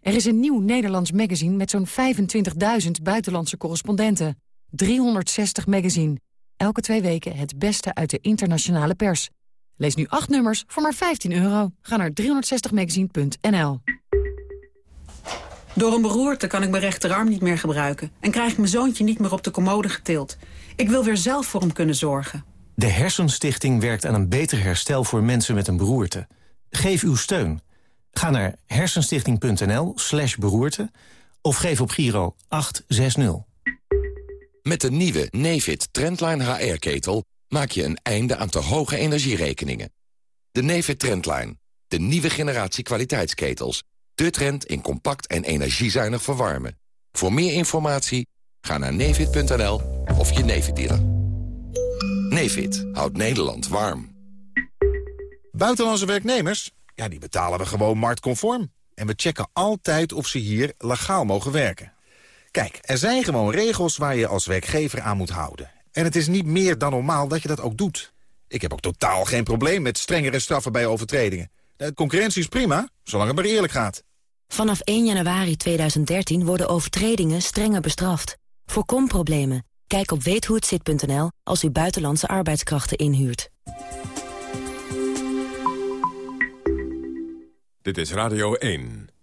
Er is een nieuw Nederlands magazine met zo'n 25.000 buitenlandse correspondenten. 360 magazine. Elke twee weken het beste uit de internationale pers. Lees nu acht nummers voor maar 15 euro. Ga naar 360magazine.nl. Door een beroerte kan ik mijn rechterarm niet meer gebruiken... en krijg ik mijn zoontje niet meer op de commode getild. Ik wil weer zelf voor hem kunnen zorgen. De Hersenstichting werkt aan een beter herstel voor mensen met een beroerte. Geef uw steun. Ga naar hersenstichting.nl slash beroerte... of geef op Giro 860. Met de nieuwe Nefit Trendline HR-ketel maak je een einde aan te hoge energierekeningen. De Nefit Trendline, de nieuwe generatie kwaliteitsketels. De trend in compact en energiezuinig verwarmen. Voor meer informatie ga naar nefit.nl of je Nefit dealer. Nefit houdt Nederland warm. Buitenlandse werknemers? Ja, die betalen we gewoon marktconform. En we checken altijd of ze hier legaal mogen werken. Kijk, er zijn gewoon regels waar je als werkgever aan moet houden. En het is niet meer dan normaal dat je dat ook doet. Ik heb ook totaal geen probleem met strengere straffen bij overtredingen. De concurrentie is prima, zolang het maar eerlijk gaat. Vanaf 1 januari 2013 worden overtredingen strenger bestraft. Voorkom problemen. Kijk op weethohetzit.nl als u buitenlandse arbeidskrachten inhuurt. Dit is Radio 1.